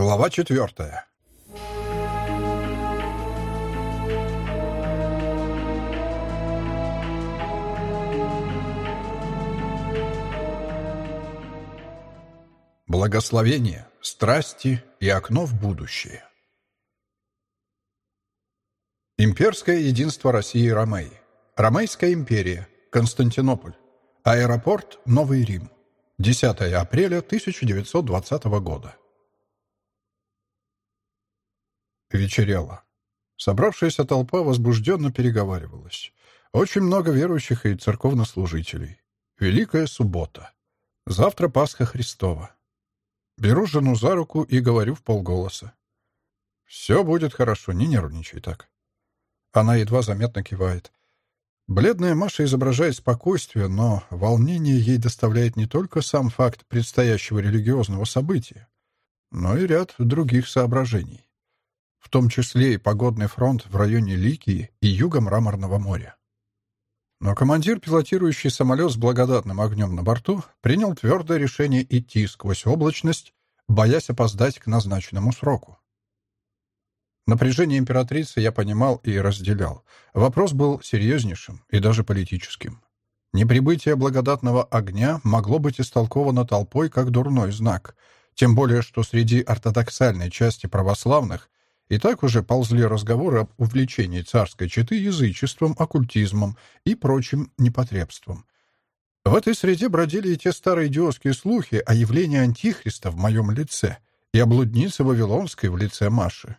Глава четвертая. Благословение, страсти и окно в будущее. Имперское единство России и Ромеи. Ромейская империя. Константинополь. Аэропорт Новый Рим. 10 апреля 1920 года. Вечерело. Собравшаяся толпа возбужденно переговаривалась. Очень много верующих и церковнослужителей. Великая суббота. Завтра Пасха Христова. Беру жену за руку и говорю в полголоса. «Все будет хорошо, не нервничай так». Она едва заметно кивает. Бледная Маша изображает спокойствие, но волнение ей доставляет не только сам факт предстоящего религиозного события, но и ряд других соображений в том числе и погодный фронт в районе Ликии и юга Мраморного моря. Но командир, пилотирующий самолет с благодатным огнем на борту, принял твердое решение идти сквозь облачность, боясь опоздать к назначенному сроку. Напряжение императрицы я понимал и разделял. Вопрос был серьезнейшим и даже политическим. Неприбытие благодатного огня могло быть истолковано толпой как дурной знак, тем более что среди ортодоксальной части православных и так уже ползли разговоры об увлечении царской четы язычеством, оккультизмом и прочим непотребством. В этой среде бродили и те старые идиотские слухи о явлении Антихриста в моем лице и о блуднице Вавилонской в лице Маши.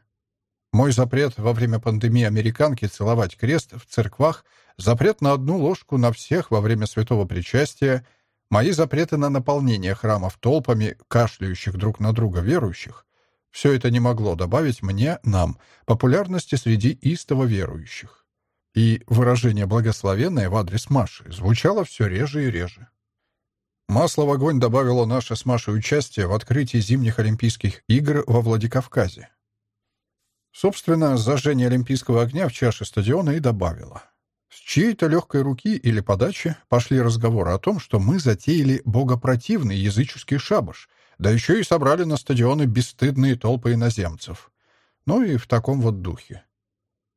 Мой запрет во время пандемии американки целовать крест в церквах, запрет на одну ложку на всех во время святого причастия, мои запреты на наполнение храмов толпами кашляющих друг на друга верующих, все это не могло добавить мне, нам, популярности среди истово верующих. И выражение благословенное в адрес Маши звучало все реже и реже. Масло в огонь добавило наше с Машей участие в открытии зимних Олимпийских игр во Владикавказе. Собственно, зажжение Олимпийского огня в чаше стадиона и добавило. С чьей-то легкой руки или подачи пошли разговоры о том, что мы затеяли богопротивный языческий шабаш — да еще и собрали на стадионы бесстыдные толпы иноземцев. Ну и в таком вот духе.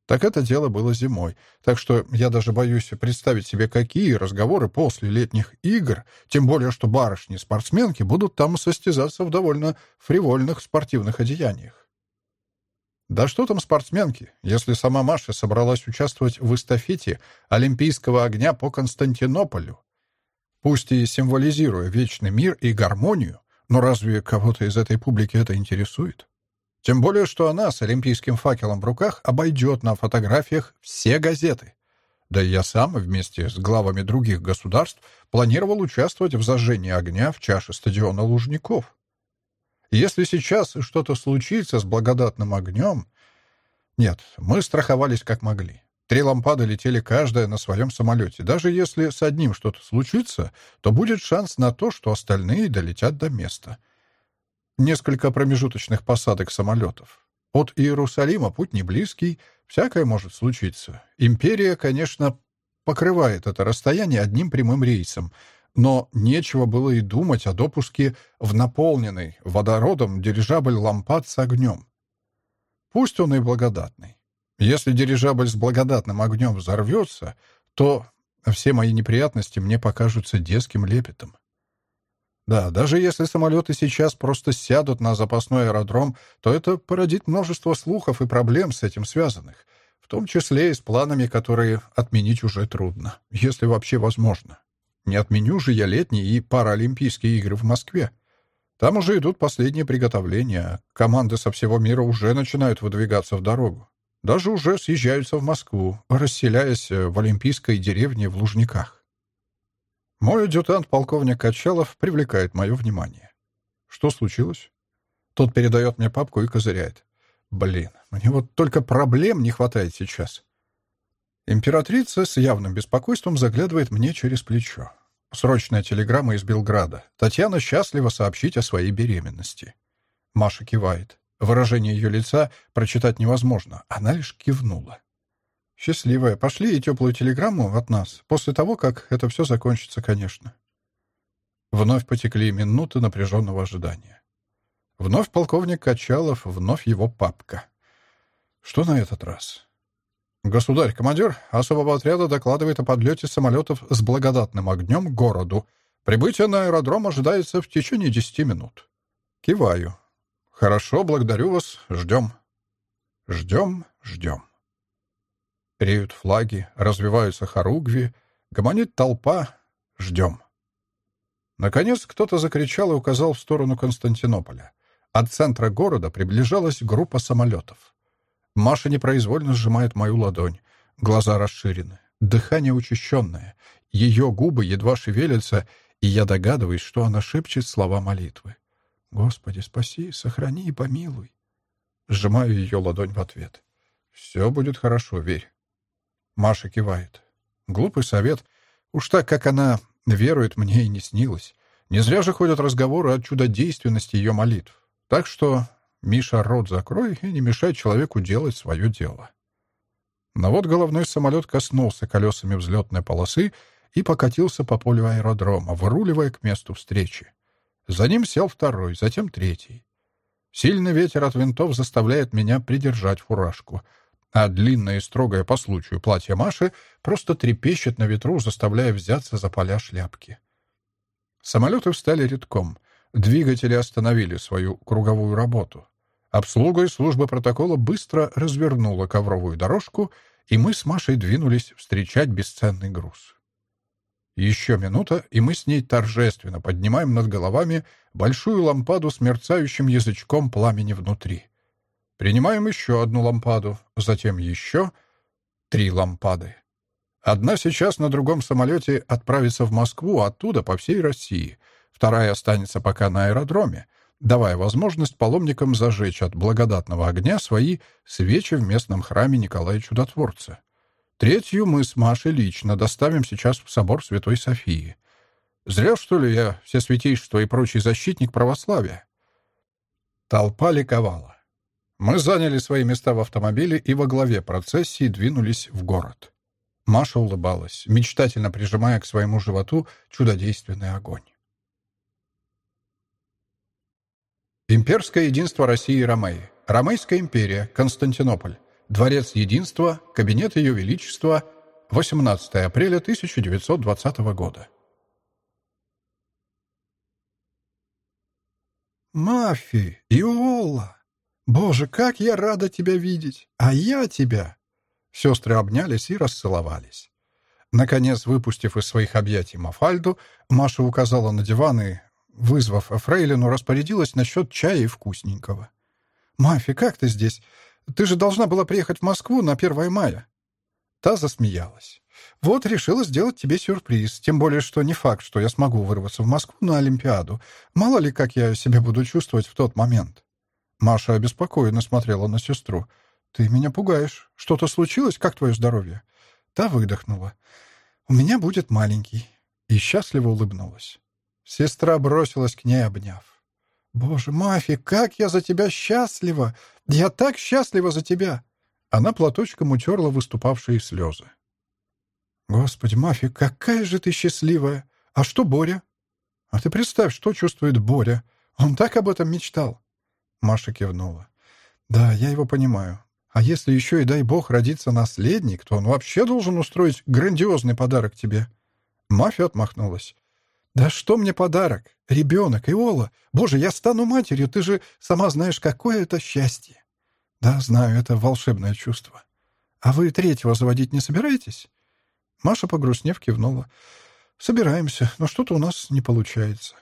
Так это дело было зимой, так что я даже боюсь представить себе, какие разговоры после летних игр, тем более что барышни-спортсменки будут там состязаться в довольно фривольных спортивных одеяниях. Да что там спортсменки, если сама Маша собралась участвовать в эстафете Олимпийского огня по Константинополю, пусть и символизируя вечный мир и гармонию, но разве кого-то из этой публики это интересует? Тем более, что она с олимпийским факелом в руках обойдет на фотографиях все газеты. Да и я сам вместе с главами других государств планировал участвовать в зажжении огня в чаше стадиона Лужников. Если сейчас что-то случится с благодатным огнем... Нет, мы страховались как могли. Три лампады летели каждая на своем самолете. Даже если с одним что-то случится, то будет шанс на то, что остальные долетят до места. Несколько промежуточных посадок самолетов. От Иерусалима путь не близкий, всякое может случиться. Империя, конечно, покрывает это расстояние одним прямым рейсом, но нечего было и думать о допуске в наполненный водородом дирижабль лампад с огнем. Пусть он и благодатный. Если дирижабль с благодатным огнем взорвется, то все мои неприятности мне покажутся детским лепетом. Да, даже если самолеты сейчас просто сядут на запасной аэродром, то это породит множество слухов и проблем с этим связанных, в том числе и с планами, которые отменить уже трудно, если вообще возможно. Не отменю же я летние и паралимпийские игры в Москве. Там уже идут последние приготовления, команды со всего мира уже начинают выдвигаться в дорогу. Даже уже съезжаются в Москву, расселяясь э, в Олимпийской деревне в Лужниках. Мой адъютант, полковник Качалов, привлекает мое внимание. Что случилось? Тот передает мне папку и козыряет. Блин, мне вот только проблем не хватает сейчас. Императрица с явным беспокойством заглядывает мне через плечо. Срочная телеграмма из Белграда. Татьяна счастлива сообщить о своей беременности. Маша кивает. Выражение ее лица прочитать невозможно. Она лишь кивнула. «Счастливая, пошли и теплую телеграмму от нас, после того, как это все закончится, конечно». Вновь потекли минуты напряженного ожидания. Вновь полковник Качалов, вновь его папка. Что на этот раз? Государь, командир особого отряда докладывает о подлете самолетов с благодатным огнем к городу. Прибытие на аэродром ожидается в течение десяти минут. Киваю. Хорошо, благодарю вас. Ждем. Ждем, ждем. Реют флаги, развиваются хоругви, гомонит толпа. Ждем. Наконец кто-то закричал и указал в сторону Константинополя. От центра города приближалась группа самолетов. Маша непроизвольно сжимает мою ладонь. Глаза расширены, дыхание учащенное. Ее губы едва шевелятся, и я догадываюсь, что она шепчет слова молитвы. «Господи, спаси, сохрани и помилуй». Сжимаю ее ладонь в ответ. «Все будет хорошо, верь». Маша кивает. Глупый совет. Уж так, как она верует, мне и не снилось. Не зря же ходят разговоры о чудодейственности ее молитв. Так что, Миша, рот закрой и не мешай человеку делать свое дело. Но вот головной самолет коснулся колесами взлетной полосы и покатился по полю аэродрома, выруливая к месту встречи. За ним сел второй, затем третий. Сильный ветер от винтов заставляет меня придержать фуражку, а длинное и строгое по случаю платье Маши просто трепещет на ветру, заставляя взяться за поля шляпки. Самолеты встали редком. Двигатели остановили свою круговую работу. Обслуга и служба протокола быстро развернула ковровую дорожку, и мы с Машей двинулись встречать бесценный груз. Еще минута, и мы с ней торжественно поднимаем над головами большую лампаду с мерцающим язычком пламени внутри. Принимаем еще одну лампаду, затем еще три лампады. Одна сейчас на другом самолете отправится в Москву, оттуда по всей России — Вторая останется пока на аэродроме, давая возможность паломникам зажечь от благодатного огня свои свечи в местном храме Николая Чудотворца. Третью мы с Машей лично доставим сейчас в собор Святой Софии. Зря, что ли, я все святейшество и прочий защитник православия. Толпа ликовала. Мы заняли свои места в автомобиле и во главе процессии двинулись в город. Маша улыбалась, мечтательно прижимая к своему животу чудодейственный огонь. Имперское единство России и Ромеи. Ромейская империя. Константинополь. Дворец единства. Кабинет Ее Величества. 18 апреля 1920 года. «Мафи! Иола! Боже, как я рада тебя видеть! А я тебя!» Сестры обнялись и расцеловались. Наконец, выпустив из своих объятий Мафальду, Маша указала на диван и вызвав Фрейлину, распорядилась насчет чая и вкусненького. «Мафи, как ты здесь? Ты же должна была приехать в Москву на 1 мая». Та засмеялась. «Вот решила сделать тебе сюрприз, тем более, что не факт, что я смогу вырваться в Москву на Олимпиаду. Мало ли, как я себя буду чувствовать в тот момент». Маша обеспокоенно смотрела на сестру. «Ты меня пугаешь. Что-то случилось? Как твое здоровье?» Та выдохнула. «У меня будет маленький». И счастливо улыбнулась. Сестра бросилась к ней, обняв. «Боже, Мафи, как я за тебя счастлива! Я так счастлива за тебя!» Она платочком утерла выступавшие слезы. «Господи, Мафи, какая же ты счастливая! А что Боря?» «А ты представь, что чувствует Боря! Он так об этом мечтал!» Маша кивнула. «Да, я его понимаю. А если еще и, дай бог, родится наследник, то он вообще должен устроить грандиозный подарок тебе». Мафия отмахнулась. «Да что мне подарок? Ребенок, Иола! Боже, я стану матерью, ты же сама знаешь, какое это счастье!» «Да, знаю, это волшебное чувство. А вы третьего заводить не собираетесь?» Маша, погрустнев, кивнула. «Собираемся, но что-то у нас не получается».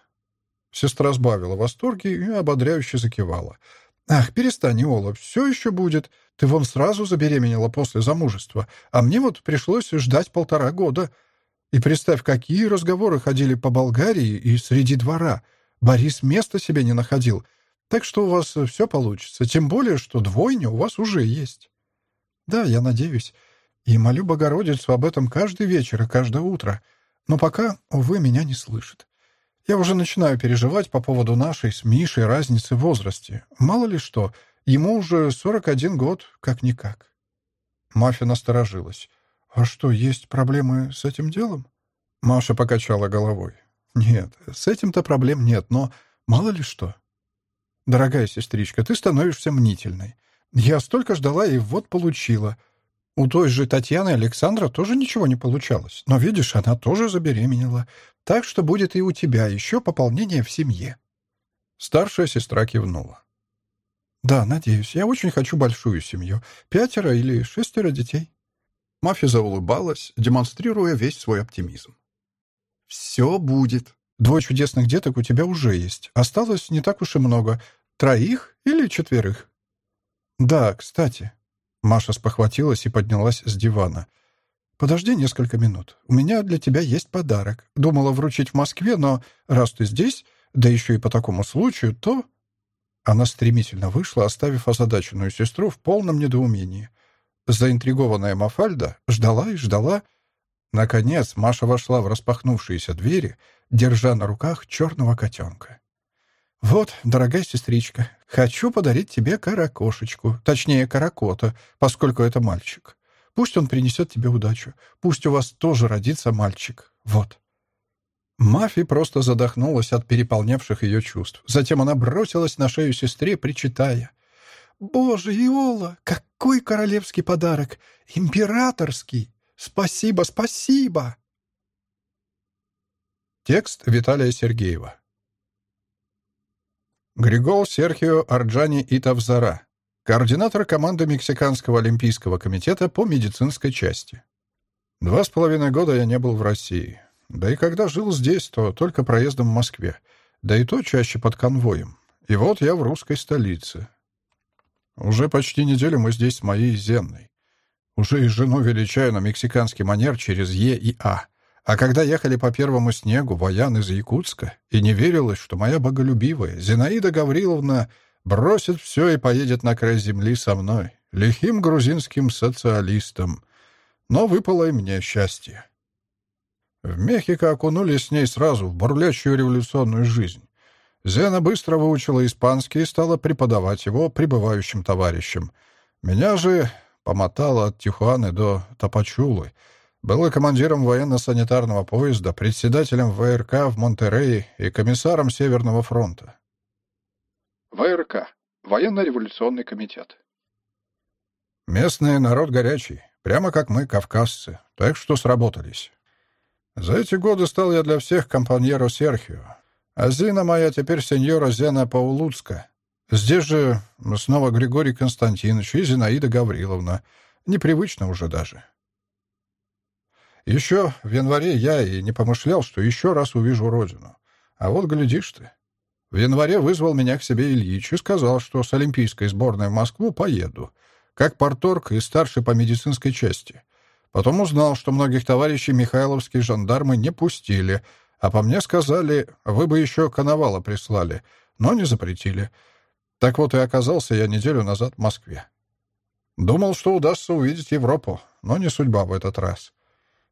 Сестра сбавила восторги и ободряюще закивала. «Ах, перестань, Иола, все еще будет. Ты вон сразу забеременела после замужества, а мне вот пришлось ждать полтора года. И представь, какие разговоры ходили по Болгарии и среди двора. Борис места себе не находил. Так что у вас все получится, тем более, что двойня у вас уже есть. Да, я надеюсь. И молю Богородицу об этом каждый вечер и каждое утро. Но пока, увы, меня не слышит. Я уже начинаю переживать по поводу нашей с Мишей разницы в возрасте. Мало ли что, ему уже 41 год, как-никак. Мафия насторожилась. «А что, есть проблемы с этим делом?» Маша покачала головой. «Нет, с этим-то проблем нет, но мало ли что». Дорогая сестричка, ты становишься мнительной. Я столько ждала и вот получила. У той же Татьяны Александра тоже ничего не получалось. Но, видишь, она тоже забеременела. Так что будет и у тебя еще пополнение в семье». Старшая сестра кивнула. «Да, надеюсь. Я очень хочу большую семью. Пятеро или шестеро детей». Мафия заулыбалась, демонстрируя весь свой оптимизм. «Все будет. Двое чудесных деток у тебя уже есть. Осталось не так уж и много. Троих или четверых?» «Да, кстати». Маша спохватилась и поднялась с дивана. «Подожди несколько минут. У меня для тебя есть подарок. Думала вручить в Москве, но раз ты здесь, да еще и по такому случаю, то...» Она стремительно вышла, оставив озадаченную сестру в полном недоумении. Заинтригованная Мафальда ждала и ждала. Наконец Маша вошла в распахнувшиеся двери, держа на руках черного котенка. «Вот, дорогая сестричка, хочу подарить тебе каракошечку, точнее, каракота, поскольку это мальчик. Пусть он принесет тебе удачу. Пусть у вас тоже родится мальчик. Вот». Мафи просто задохнулась от переполнявших ее чувств. Затем она бросилась на шею сестре, причитая. «Боже, Иола, какой королевский подарок! Императорский! Спасибо, спасибо!» Текст Виталия Сергеева Григол Серхио Арджани Итавзара, координатор команды Мексиканского олимпийского комитета по медицинской части. Два с половиной года я не был в России. Да и когда жил здесь, то только проездом в Москве, да и то чаще под конвоем. И вот я в русской столице. Уже почти неделю мы здесь с моей Зенной. Уже и жену величаю на мексиканский манер через Е и А. А когда ехали по первому снегу, воян из Якутска, и не верилось, что моя боголюбивая Зинаида Гавриловна бросит все и поедет на край земли со мной, лихим грузинским социалистом. Но выпало и мне счастье. В Мехико окунулись с ней сразу в бурлящую революционную жизнь. Зена быстро выучила испанский и стала преподавать его прибывающим товарищам. Меня же помотало от Тихуаны до Тапачулы. Была командиром военно-санитарного поезда, председателем ВРК в Монтерее и комиссаром Северного фронта. ВРК. Военно-революционный комитет. Местный народ горячий, прямо как мы, кавказцы, так что сработались. За эти годы стал я для всех компаньеро Серхио. А Зина моя теперь сеньора Зена Паулуцка. Здесь же снова Григорий Константинович и Зинаида Гавриловна. Непривычно уже даже. Еще в январе я и не помышлял, что еще раз увижу родину. А вот глядишь ты. В январе вызвал меня к себе Ильич и сказал, что с олимпийской сборной в Москву поеду, как порторг и старший по медицинской части. Потом узнал, что многих товарищей михайловские жандармы не пустили, а по мне сказали, вы бы еще коновала прислали, но не запретили. Так вот и оказался я неделю назад в Москве. Думал, что удастся увидеть Европу, но не судьба в этот раз.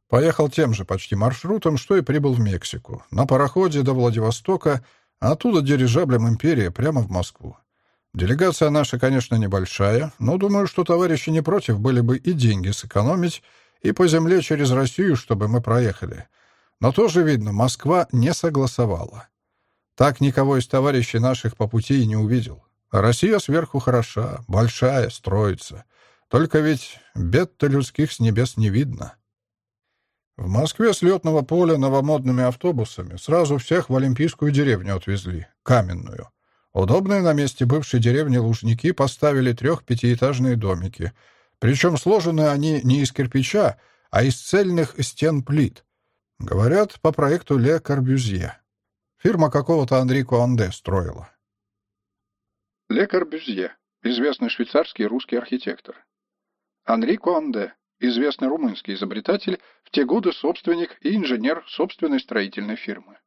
Поехал тем же почти маршрутом, что и прибыл в Мексику, на пароходе до Владивостока, а оттуда дирижаблем «Империя» прямо в Москву. Делегация наша, конечно, небольшая, но думаю, что товарищи не против были бы и деньги сэкономить, и по земле через Россию, чтобы мы проехали. Но тоже видно, Москва не согласовала. Так никого из товарищей наших по пути и не увидел. Россия сверху хороша, большая, строится. Только ведь бед-то людских с небес не видно. В Москве с летного поля новомодными автобусами сразу всех в Олимпийскую деревню отвезли, каменную. Удобные на месте бывшей деревни Лужники поставили трех-пятиэтажные домики — причем сложены они не из кирпича, а из цельных стен плит. Говорят, по проекту Ле Корбюзье. Фирма какого-то Анрико Анде строила. Ле Корбюзье. Известный швейцарский и русский архитектор. Анрико Анде. Известный румынский изобретатель, в те годы собственник и инженер собственной строительной фирмы.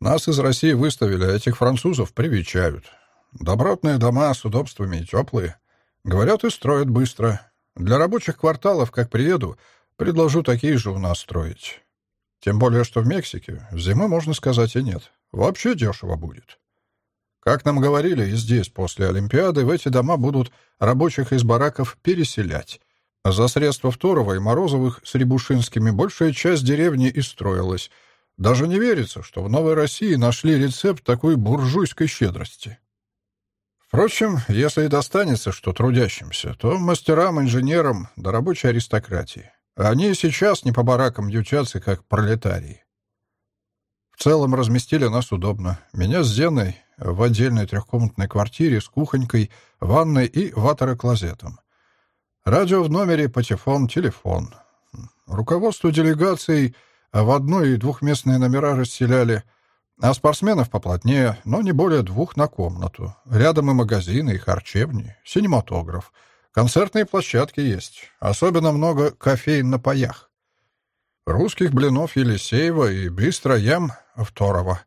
Нас из России выставили, а этих французов привечают. Добротные дома с удобствами и теплые. Говорят, и строят быстро. Для рабочих кварталов, как приеду, предложу такие же у нас строить. Тем более, что в Мексике зимы, можно сказать, и нет. Вообще дешево будет. Как нам говорили, и здесь после Олимпиады в эти дома будут рабочих из бараков переселять. За средства Второго и Морозовых с Рябушинскими большая часть деревни и строилась. Даже не верится, что в Новой России нашли рецепт такой буржуйской щедрости. Впрочем, если и достанется что трудящимся, то мастерам, инженерам да рабочей аристократии. Они сейчас не по баракам ютятся, как пролетарии. В целом разместили нас удобно. Меня с Зеной в отдельной трехкомнатной квартире с кухонькой, ванной и ватероклозетом. Радио в номере, патефон, телефон. Руководство делегацией в одной и двухместные номера расселяли, а спортсменов поплотнее, но не более двух на комнату. Рядом и магазины, и харчевни, синематограф. Концертные площадки есть. Особенно много кофеин на паях. Русских блинов Елисеева и быстро ям Второго.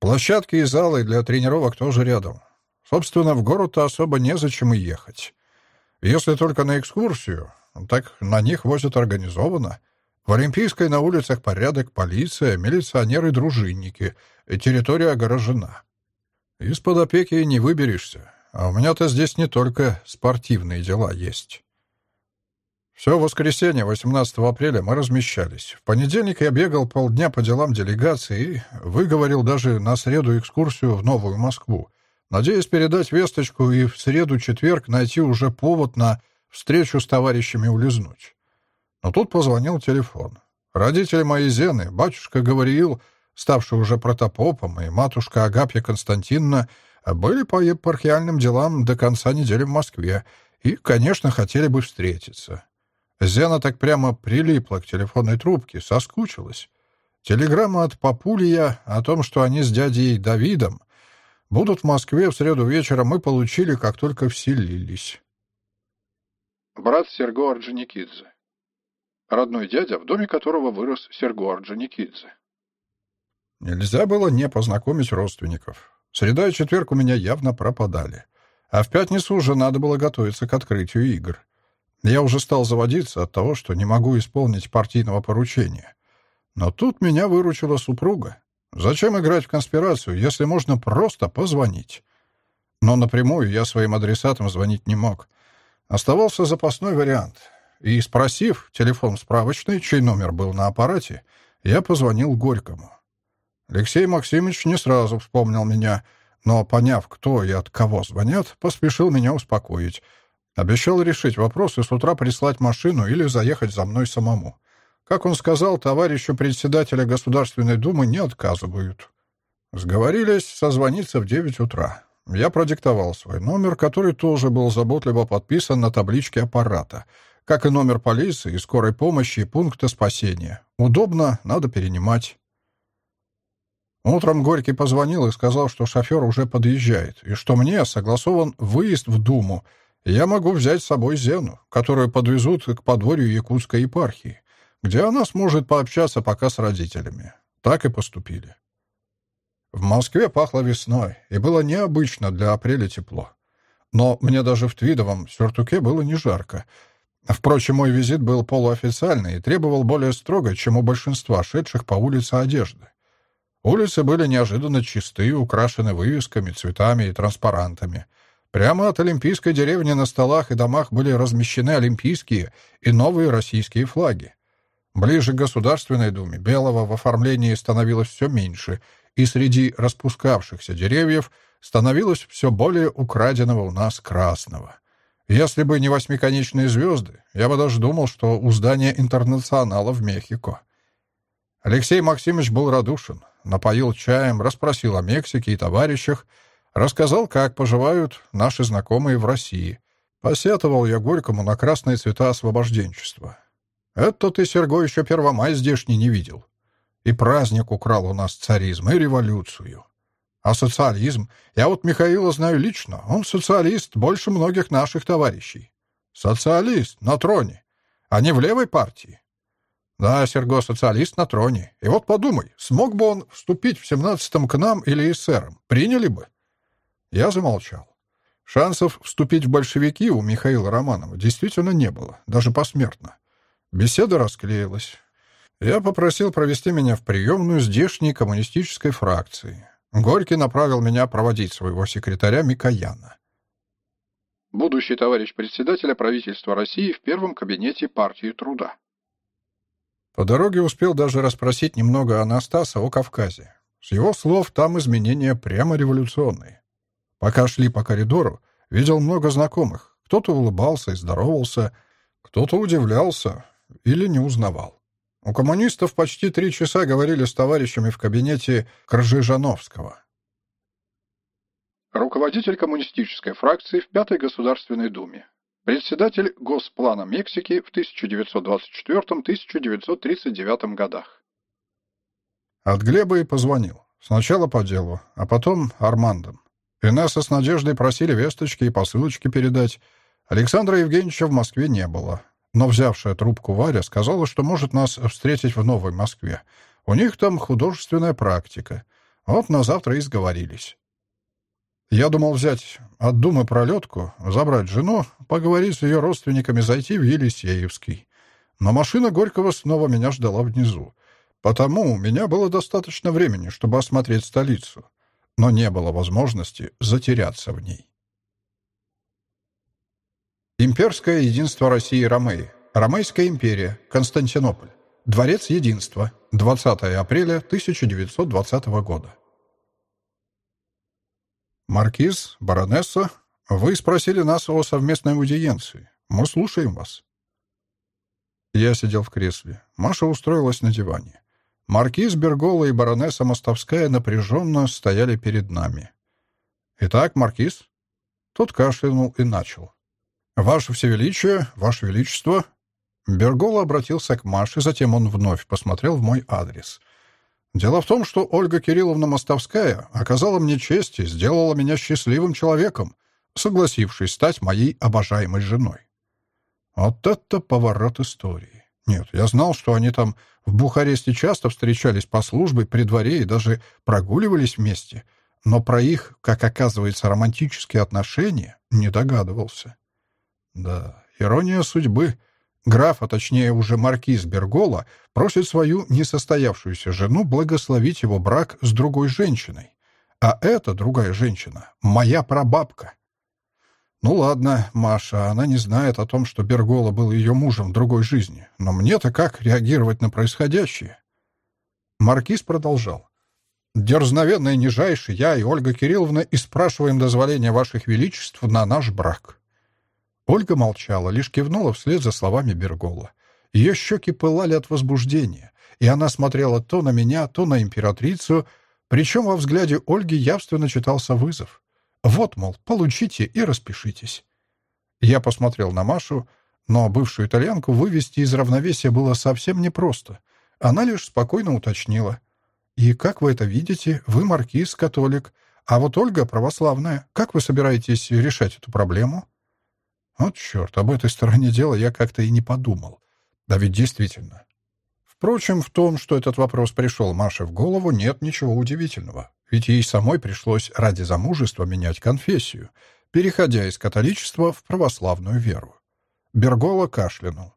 Площадки и залы для тренировок тоже рядом. Собственно, в город-то особо незачем и ехать. Если только на экскурсию, так на них возят организованно. В Олимпийской на улицах порядок, полиция, милиционеры-дружинники. Территория огорожена. Из-под опеки не выберешься. А у меня-то здесь не только спортивные дела есть. Все воскресенье, 18 апреля, мы размещались. В понедельник я бегал полдня по делам делегации и выговорил даже на среду экскурсию в Новую Москву. Надеюсь передать весточку и в среду-четверг найти уже повод на встречу с товарищами улизнуть. Но тут позвонил телефон. Родители моей Зены, батюшка Гавриил, ставший уже протопопом, и матушка Агапья Константиновна были по епархиальным делам до конца недели в Москве и, конечно, хотели бы встретиться. Зена так прямо прилипла к телефонной трубке, соскучилась. Телеграмма от Папулия о том, что они с дядей Давидом будут в Москве в среду вечером, мы получили, как только вселились. Брат Серго Орджоникидзе. Родной дядя, в доме которого вырос Серго Орджоникидзе. Нельзя было не познакомить родственников. Среда и четверг у меня явно пропадали. А в пятницу уже надо было готовиться к открытию игр. Я уже стал заводиться от того, что не могу исполнить партийного поручения. Но тут меня выручила супруга. Зачем играть в конспирацию, если можно просто позвонить? Но напрямую я своим адресатам звонить не мог. Оставался запасной вариант. И, спросив телефон справочный, чей номер был на аппарате, я позвонил Горькому. Алексей Максимович не сразу вспомнил меня, но, поняв, кто и от кого звонят, поспешил меня успокоить. Обещал решить вопрос и с утра прислать машину или заехать за мной самому. Как он сказал, товарищу председателя Государственной Думы не отказывают. Сговорились созвониться в девять утра. Я продиктовал свой номер, который тоже был заботливо подписан на табличке аппарата, как и номер полиции, скорой помощи и пункта спасения. Удобно, надо перенимать. Утром Горький позвонил и сказал, что шофер уже подъезжает, и что мне согласован выезд в Думу, я могу взять с собой Зену, которую подвезут к подворью Якутской епархии, где она сможет пообщаться пока с родителями. Так и поступили. В Москве пахло весной, и было необычно для апреля тепло. Но мне даже в твидовом сюртуке было не жарко. Впрочем, мой визит был полуофициальный и требовал более строго, чем у большинства шедших по улице одежды. Улицы были неожиданно чистые, украшены вывесками, цветами и транспарантами. Прямо от олимпийской деревни на столах и домах были размещены олимпийские и новые российские флаги. Ближе к Государственной Думе белого в оформлении становилось все меньше, и среди распускавшихся деревьев становилось все более украденного у нас красного. Если бы не восьмиконечные звезды, я бы даже думал, что у здания интернационала в Мехико. Алексей Максимович был радушен, напоил чаем, расспросил о Мексике и товарищах, Рассказал, как поживают наши знакомые в России. Посетовал я Горькому на красные цвета освобожденчества. Это ты, Серго, еще Первомай здешний не видел. И праздник украл у нас царизм, и революцию. А социализм? Я вот Михаила знаю лично. Он социалист больше многих наших товарищей. Социалист на троне, а не в левой партии. Да, Серго, социалист на троне. И вот подумай, смог бы он вступить в семнадцатом к нам или эсерам? Приняли бы? Я замолчал. Шансов вступить в большевики у Михаила Романова действительно не было, даже посмертно. Беседа расклеилась. Я попросил провести меня в приемную здешней коммунистической фракции. Горький направил меня проводить своего секретаря Микояна. Будущий товарищ председателя правительства России в первом кабинете партии труда. По дороге успел даже расспросить немного Анастаса о Кавказе. С его слов, там изменения прямо революционные. Пока шли по коридору, видел много знакомых. Кто-то улыбался и здоровался, кто-то удивлялся или не узнавал. У коммунистов почти три часа говорили с товарищами в кабинете Кржижановского. Руководитель коммунистической фракции в Пятой Государственной Думе. Председатель Госплана Мексики в 1924-1939 годах. От Глеба и позвонил. Сначала по делу, а потом Армандом. Инесса с Надеждой просили весточки и посылочки передать. Александра Евгеньевича в Москве не было. Но взявшая трубку Варя сказала, что может нас встретить в Новой Москве. У них там художественная практика. Вот на завтра и сговорились. Я думал взять от Думы пролетку, забрать жену, поговорить с ее родственниками, зайти в Елисеевский. Но машина Горького снова меня ждала внизу. Потому у меня было достаточно времени, чтобы осмотреть столицу. Но не было возможности затеряться в ней. Имперское единство России и Ромеи. Ромейская империя. Константинополь. Дворец единства. 20 апреля 1920 года. «Маркиз, баронесса, вы спросили нас о совместной аудиенции. Мы слушаем вас». Я сидел в кресле. Маша устроилась на диване. Маркиз Бергола и баронесса Мостовская напряженно стояли перед нами. «Итак, маркиз?» Тот кашлянул и начал. «Ваше Всевеличие, Ваше Величество!» Бергола обратился к Маше, затем он вновь посмотрел в мой адрес. Дело в том, что Ольга Кирилловна Мостовская оказала мне честь и сделала меня счастливым человеком, согласившись стать моей обожаемой женой. Вот это поворот истории. Нет, я знал, что они там в Бухаресте часто встречались по службе при дворе и даже прогуливались вместе, но про их, как оказывается, романтические отношения не догадывался. Да, ирония судьбы. Граф, а точнее уже маркиз Бергола, просит свою несостоявшуюся жену благословить его брак с другой женщиной. А эта другая женщина — моя прабабка. Ну ладно, Маша, она не знает о том, что Бергола был ее мужем в другой жизни. Но мне-то как реагировать на происходящее? Маркиз продолжал. «Дерзновенно и нижайше я и Ольга Кирилловна и спрашиваем дозволения ваших величеств на наш брак. Ольга молчала, лишь кивнула вслед за словами Бергола. Ее щеки пылали от возбуждения, и она смотрела то на меня, то на императрицу, причем во взгляде Ольги явственно читался вызов. «Вот, мол, получите и распишитесь». Я посмотрел на Машу, но бывшую итальянку вывести из равновесия было совсем непросто. Она лишь спокойно уточнила. «И как вы это видите? Вы маркиз, католик. А вот Ольга православная. Как вы собираетесь решать эту проблему?» Вот черт, об этой стороне дела я как-то и не подумал. Да ведь действительно. Впрочем, в том, что этот вопрос пришел Маше в голову, нет ничего удивительного. Ведь ей самой пришлось ради замужества менять конфессию, переходя из католичества в православную веру. Бергола кашлянул.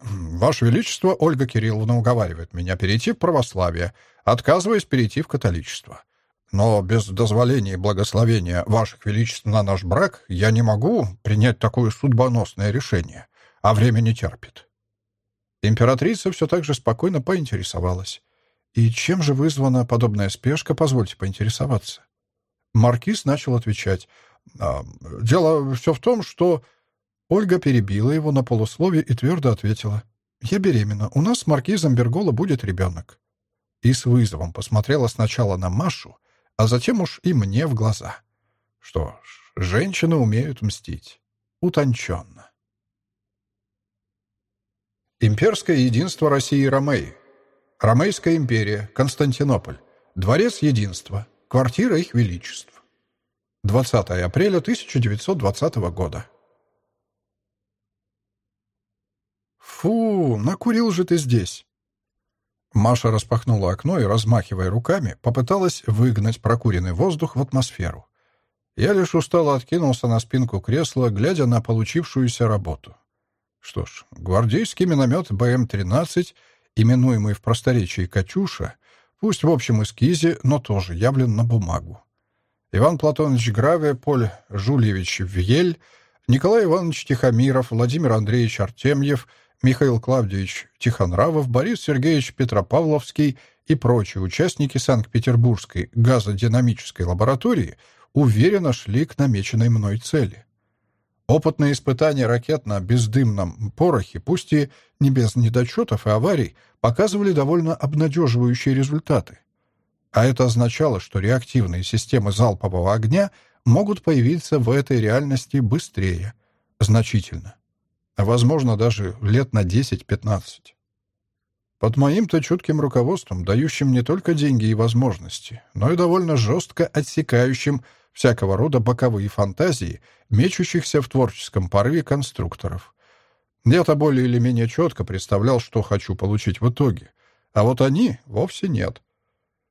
«Ваше Величество, Ольга Кирилловна уговаривает меня перейти в православие, отказываясь перейти в католичество. Но без дозволения и благословения ваших величеств на наш брак я не могу принять такое судьбоносное решение, а время не терпит». Императрица все так же спокойно поинтересовалась. «И чем же вызвана подобная спешка, позвольте поинтересоваться?» Маркиз начал отвечать. «А, «Дело все в том, что...» Ольга перебила его на полусловие и твердо ответила. «Я беременна. У нас с маркизом Бергола будет ребенок». И с вызовом посмотрела сначала на Машу, а затем уж и мне в глаза. Что ж, женщины умеют мстить. Утонченно. Имперское единство России и Ромеи. Ромейская империя, Константинополь. Дворец единства. Квартира их величеств. 20 апреля 1920 года. «Фу, накурил же ты здесь!» Маша распахнула окно и, размахивая руками, попыталась выгнать прокуренный воздух в атмосферу. Я лишь устало откинулся на спинку кресла, глядя на получившуюся работу. Что ж, гвардейский миномет БМ-13, именуемый в просторечии «Катюша», пусть в общем эскизе, но тоже явлен на бумагу. Иван Платонович Граве, Поль Жульевич Вьель, Николай Иванович Тихомиров, Владимир Андреевич Артемьев — Михаил Клавдевич Тихонравов, Борис Сергеевич Петропавловский и прочие участники Санкт-Петербургской газодинамической лаборатории уверенно шли к намеченной мной цели. Опытные испытания ракет на бездымном порохе, пусть и не без недочетов и аварий, показывали довольно обнадеживающие результаты. А это означало, что реактивные системы залпового огня могут появиться в этой реальности быстрее, значительно. А возможно, даже лет на 10-15. Под моим-то чутким руководством, дающим не только деньги и возможности, но и довольно жестко отсекающим всякого рода боковые фантазии, мечущихся в творческом порыве конструкторов. Я-то более или менее четко представлял, что хочу получить в итоге, а вот они вовсе нет.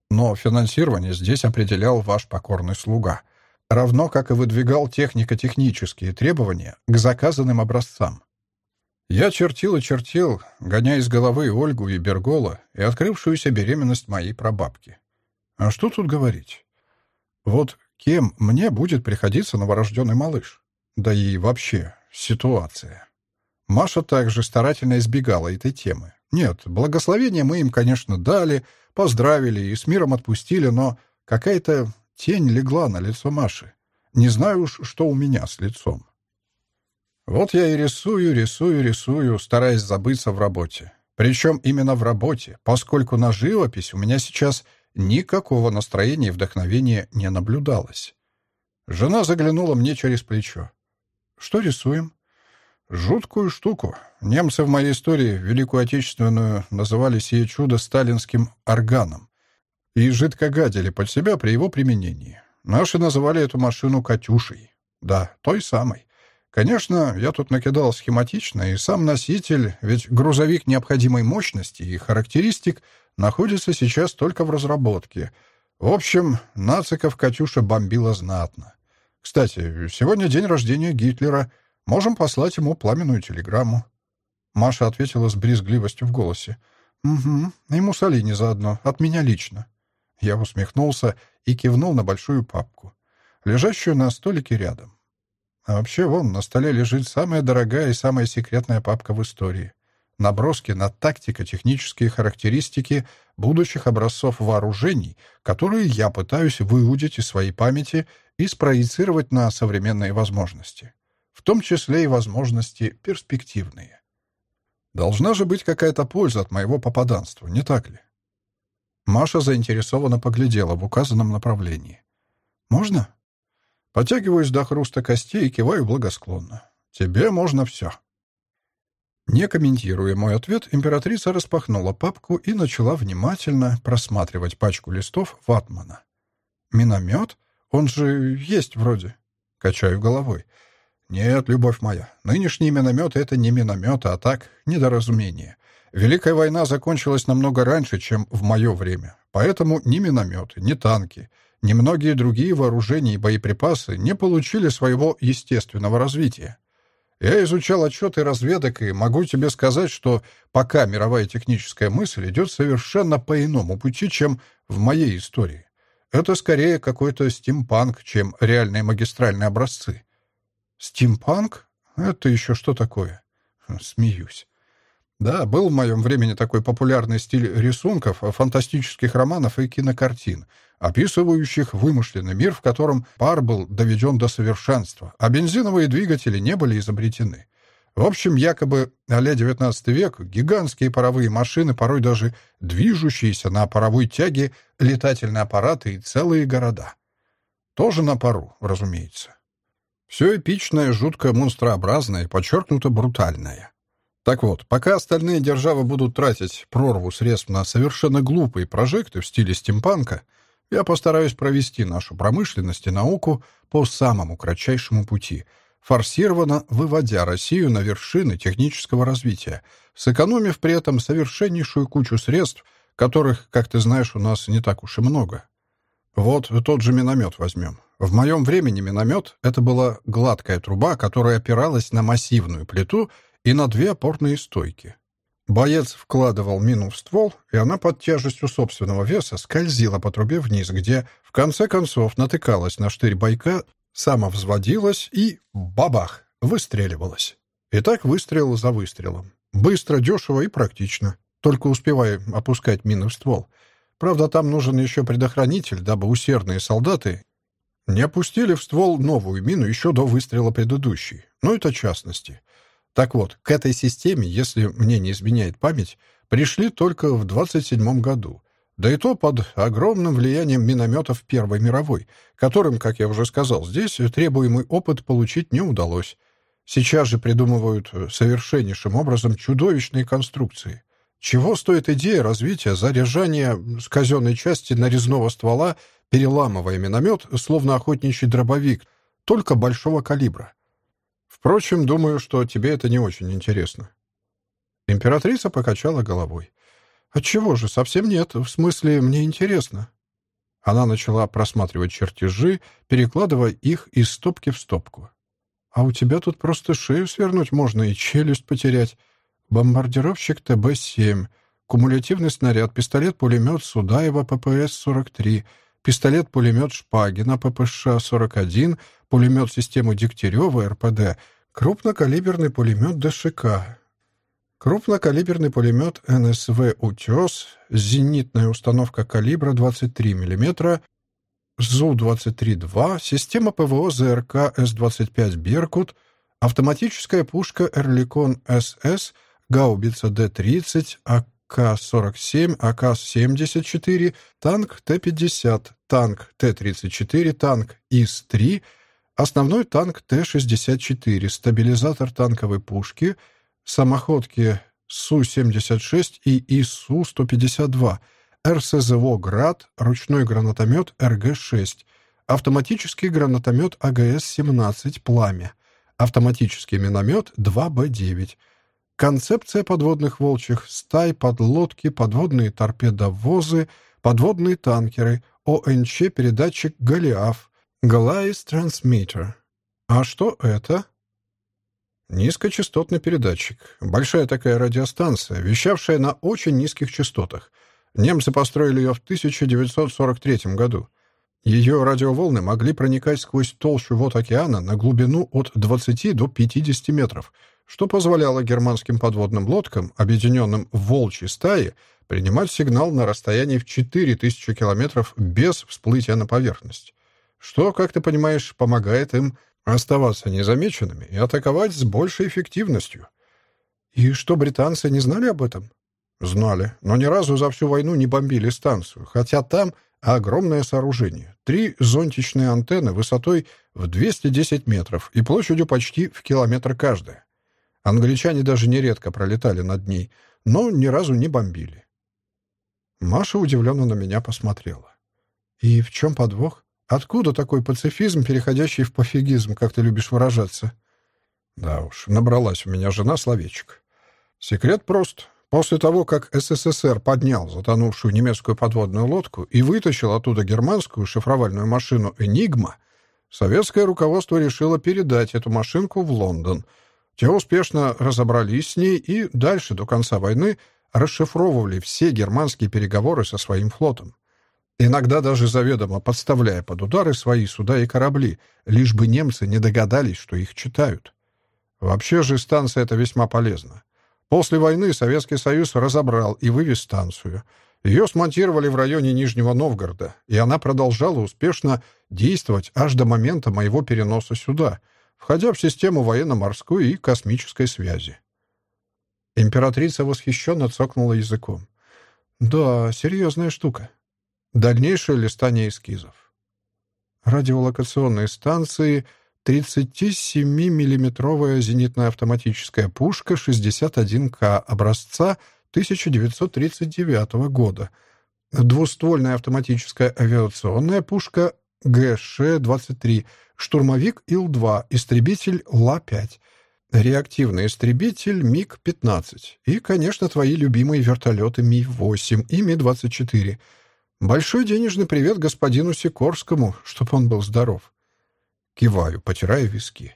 Но финансирование здесь определял ваш покорный слуга, равно как и выдвигал технико-технические требования к заказанным образцам. Я чертил и чертил, гоняя из головы Ольгу и Бергола и открывшуюся беременность моей прабабки. А что тут говорить? Вот Кем мне будет приходиться новорожденный малыш? Да и вообще, ситуация. Маша также старательно избегала этой темы. Нет, благословение мы им, конечно, дали, поздравили и с миром отпустили, но какая-то тень легла на лицо Маши. Не знаю уж, что у меня с лицом. Вот я и рисую, рисую, рисую, стараясь забыться в работе. Причем именно в работе, поскольку на живопись у меня сейчас Никакого настроения и вдохновения не наблюдалось. Жена заглянула мне через плечо. «Что рисуем?» «Жуткую штуку. Немцы в моей истории Великую Отечественную называли сие чудо сталинским органом и жидко гадили под себя при его применении. Наши называли эту машину «Катюшей». Да, той самой. Конечно, я тут накидал схематично, и сам носитель, ведь грузовик необходимой мощности и характеристик — находится сейчас только в разработке. В общем, нациков Катюша бомбила знатно. Кстати, сегодня день рождения Гитлера. Можем послать ему пламенную телеграмму. Маша ответила с брезгливостью в голосе. «Угу, и Муссолини заодно, от меня лично». Я усмехнулся и кивнул на большую папку, лежащую на столике рядом. А вообще, вон, на столе лежит самая дорогая и самая секретная папка в истории наброски на тактико-технические характеристики будущих образцов вооружений, которые я пытаюсь выудить из своей памяти и спроецировать на современные возможности, в том числе и возможности перспективные. Должна же быть какая-то польза от моего попаданства, не так ли? Маша заинтересованно поглядела в указанном направлении. «Можно?» Потягиваюсь до хруста костей и киваю благосклонно. «Тебе можно все». Не комментируя мой ответ, императрица распахнула папку и начала внимательно просматривать пачку листов ватмана. «Миномет? Он же есть вроде». Качаю головой. «Нет, любовь моя, нынешние минометы — это не минометы, а так, недоразумение. Великая война закончилась намного раньше, чем в мое время, поэтому ни минометы, ни танки, ни многие другие вооружения и боеприпасы не получили своего естественного развития. Я изучал отчеты разведок и могу тебе сказать, что пока мировая техническая мысль идет совершенно по иному пути, чем в моей истории. Это скорее какой-то стимпанк, чем реальные магистральные образцы. Стимпанк? Это еще что такое? Смеюсь. Да, был в моем времени такой популярный стиль рисунков, фантастических романов и кинокартин, описывающих вымышленный мир, в котором пар был доведен до совершенства, а бензиновые двигатели не были изобретены. В общем, якобы а 19 век гигантские паровые машины, порой даже движущиеся на паровой тяге летательные аппараты и целые города. Тоже на пару, разумеется. Все эпичное, жутко монстрообразное, подчеркнуто брутальное. Так вот, пока остальные державы будут тратить прорву средств на совершенно глупые прожекты в стиле стимпанка, я постараюсь провести нашу промышленность и науку по самому кратчайшему пути, форсированно выводя Россию на вершины технического развития, сэкономив при этом совершеннейшую кучу средств, которых, как ты знаешь, у нас не так уж и много. Вот тот же миномет возьмем. В моем времени миномет — это была гладкая труба, которая опиралась на массивную плиту — и на две опорные стойки. Боец вкладывал мину в ствол, и она под тяжестью собственного веса скользила по трубе вниз, где, в конце концов, натыкалась на штырь бойка, самовзводилась и, бабах, выстреливалась. И так выстрел за выстрелом. Быстро, дешево и практично. Только успевай опускать мины в ствол. Правда, там нужен еще предохранитель, дабы усердные солдаты не опустили в ствол новую мину еще до выстрела предыдущей. Ну, это частности. Так вот, к этой системе, если мне не изменяет память, пришли только в 27 году. Да и то под огромным влиянием минометов Первой мировой, которым, как я уже сказал, здесь требуемый опыт получить не удалось. Сейчас же придумывают совершеннейшим образом чудовищные конструкции. Чего стоит идея развития заряжания с казенной части нарезного ствола, переламывая миномет, словно охотничий дробовик, только большого калибра? Впрочем, думаю, что тебе это не очень интересно. Императрица покачала головой. «Отчего же? Совсем нет. В смысле, мне интересно». Она начала просматривать чертежи, перекладывая их из стопки в стопку. «А у тебя тут просто шею свернуть можно и челюсть потерять. Бомбардировщик ТБ-7. Кумулятивный снаряд. Пистолет-пулемет Судаева ППС-43. Пистолет-пулемет Шпагина ППШ-41. Пулемет системы Дегтярева РПД. Крупнокалиберный пулемет ДШК. Крупнокалиберный пулемет НСВ «Утес», зенитная установка калибра 23 мм, ЗУ-23-2, система ПВО ЗРК С-25 «Беркут», автоматическая пушка «Эрликон СС», гаубица Д-30, АК-47, АК-74, танк Т-50, танк Т-34, танк ИС-3, основной танк Т-64, стабилизатор танковой пушки, самоходки Су-76 и ИСУ-152, РСЗО «Град», ручной гранатомет РГ-6, автоматический гранатомет АГС-17 «Пламя», автоматический миномет 2Б-9, Концепция подводных волчьих стай, подлодки, подводные торпедовозы, подводные танкеры, ОНЧ-передатчик «Голиаф», «Голайс Трансмиттер». А что это? Низкочастотный передатчик. Большая такая радиостанция, вещавшая на очень низких частотах. Немцы построили ее в 1943 году. Ее радиоволны могли проникать сквозь толщу вод океана на глубину от 20 до 50 метров — что позволяло германским подводным лодкам, объединенным в волчьей стае, принимать сигнал на расстоянии в 4000 километров без всплытия на поверхность, что, как ты понимаешь, помогает им оставаться незамеченными и атаковать с большей эффективностью. И что, британцы не знали об этом? Знали, но ни разу за всю войну не бомбили станцию, хотя там огромное сооружение. Три зонтичные антенны высотой в 210 метров и площадью почти в километр каждая. Англичане даже нередко пролетали над ней, но ни разу не бомбили. Маша удивленно на меня посмотрела. «И в чем подвох? Откуда такой пацифизм, переходящий в пофигизм, как ты любишь выражаться?» Да уж, набралась у меня жена словечек. Секрет прост. После того, как СССР поднял затонувшую немецкую подводную лодку и вытащил оттуда германскую шифровальную машину «Энигма», советское руководство решило передать эту машинку в Лондон — те успешно разобрались с ней и дальше до конца войны расшифровывали все германские переговоры со своим флотом. Иногда даже заведомо подставляя под удары свои суда и корабли, лишь бы немцы не догадались, что их читают. Вообще же станция это весьма полезна. После войны Советский Союз разобрал и вывез станцию. Ее смонтировали в районе Нижнего Новгорода, и она продолжала успешно действовать аж до момента моего переноса сюда — входя в систему военно-морской и космической связи. Императрица восхищенно цокнула языком. «Да, серьезная штука. Дальнейшее листание эскизов. Радиолокационные станции, 37-миллиметровая зенитная автоматическая пушка 61К образца 1939 года, двуствольная автоматическая авиационная пушка ГШ-23 штурмовик Ил-2, истребитель Ла-5, реактивный истребитель МиГ-15 и, конечно, твои любимые вертолеты Ми-8 и Ми-24. Большой денежный привет господину Сикорскому, чтоб он был здоров. Киваю, потирая виски.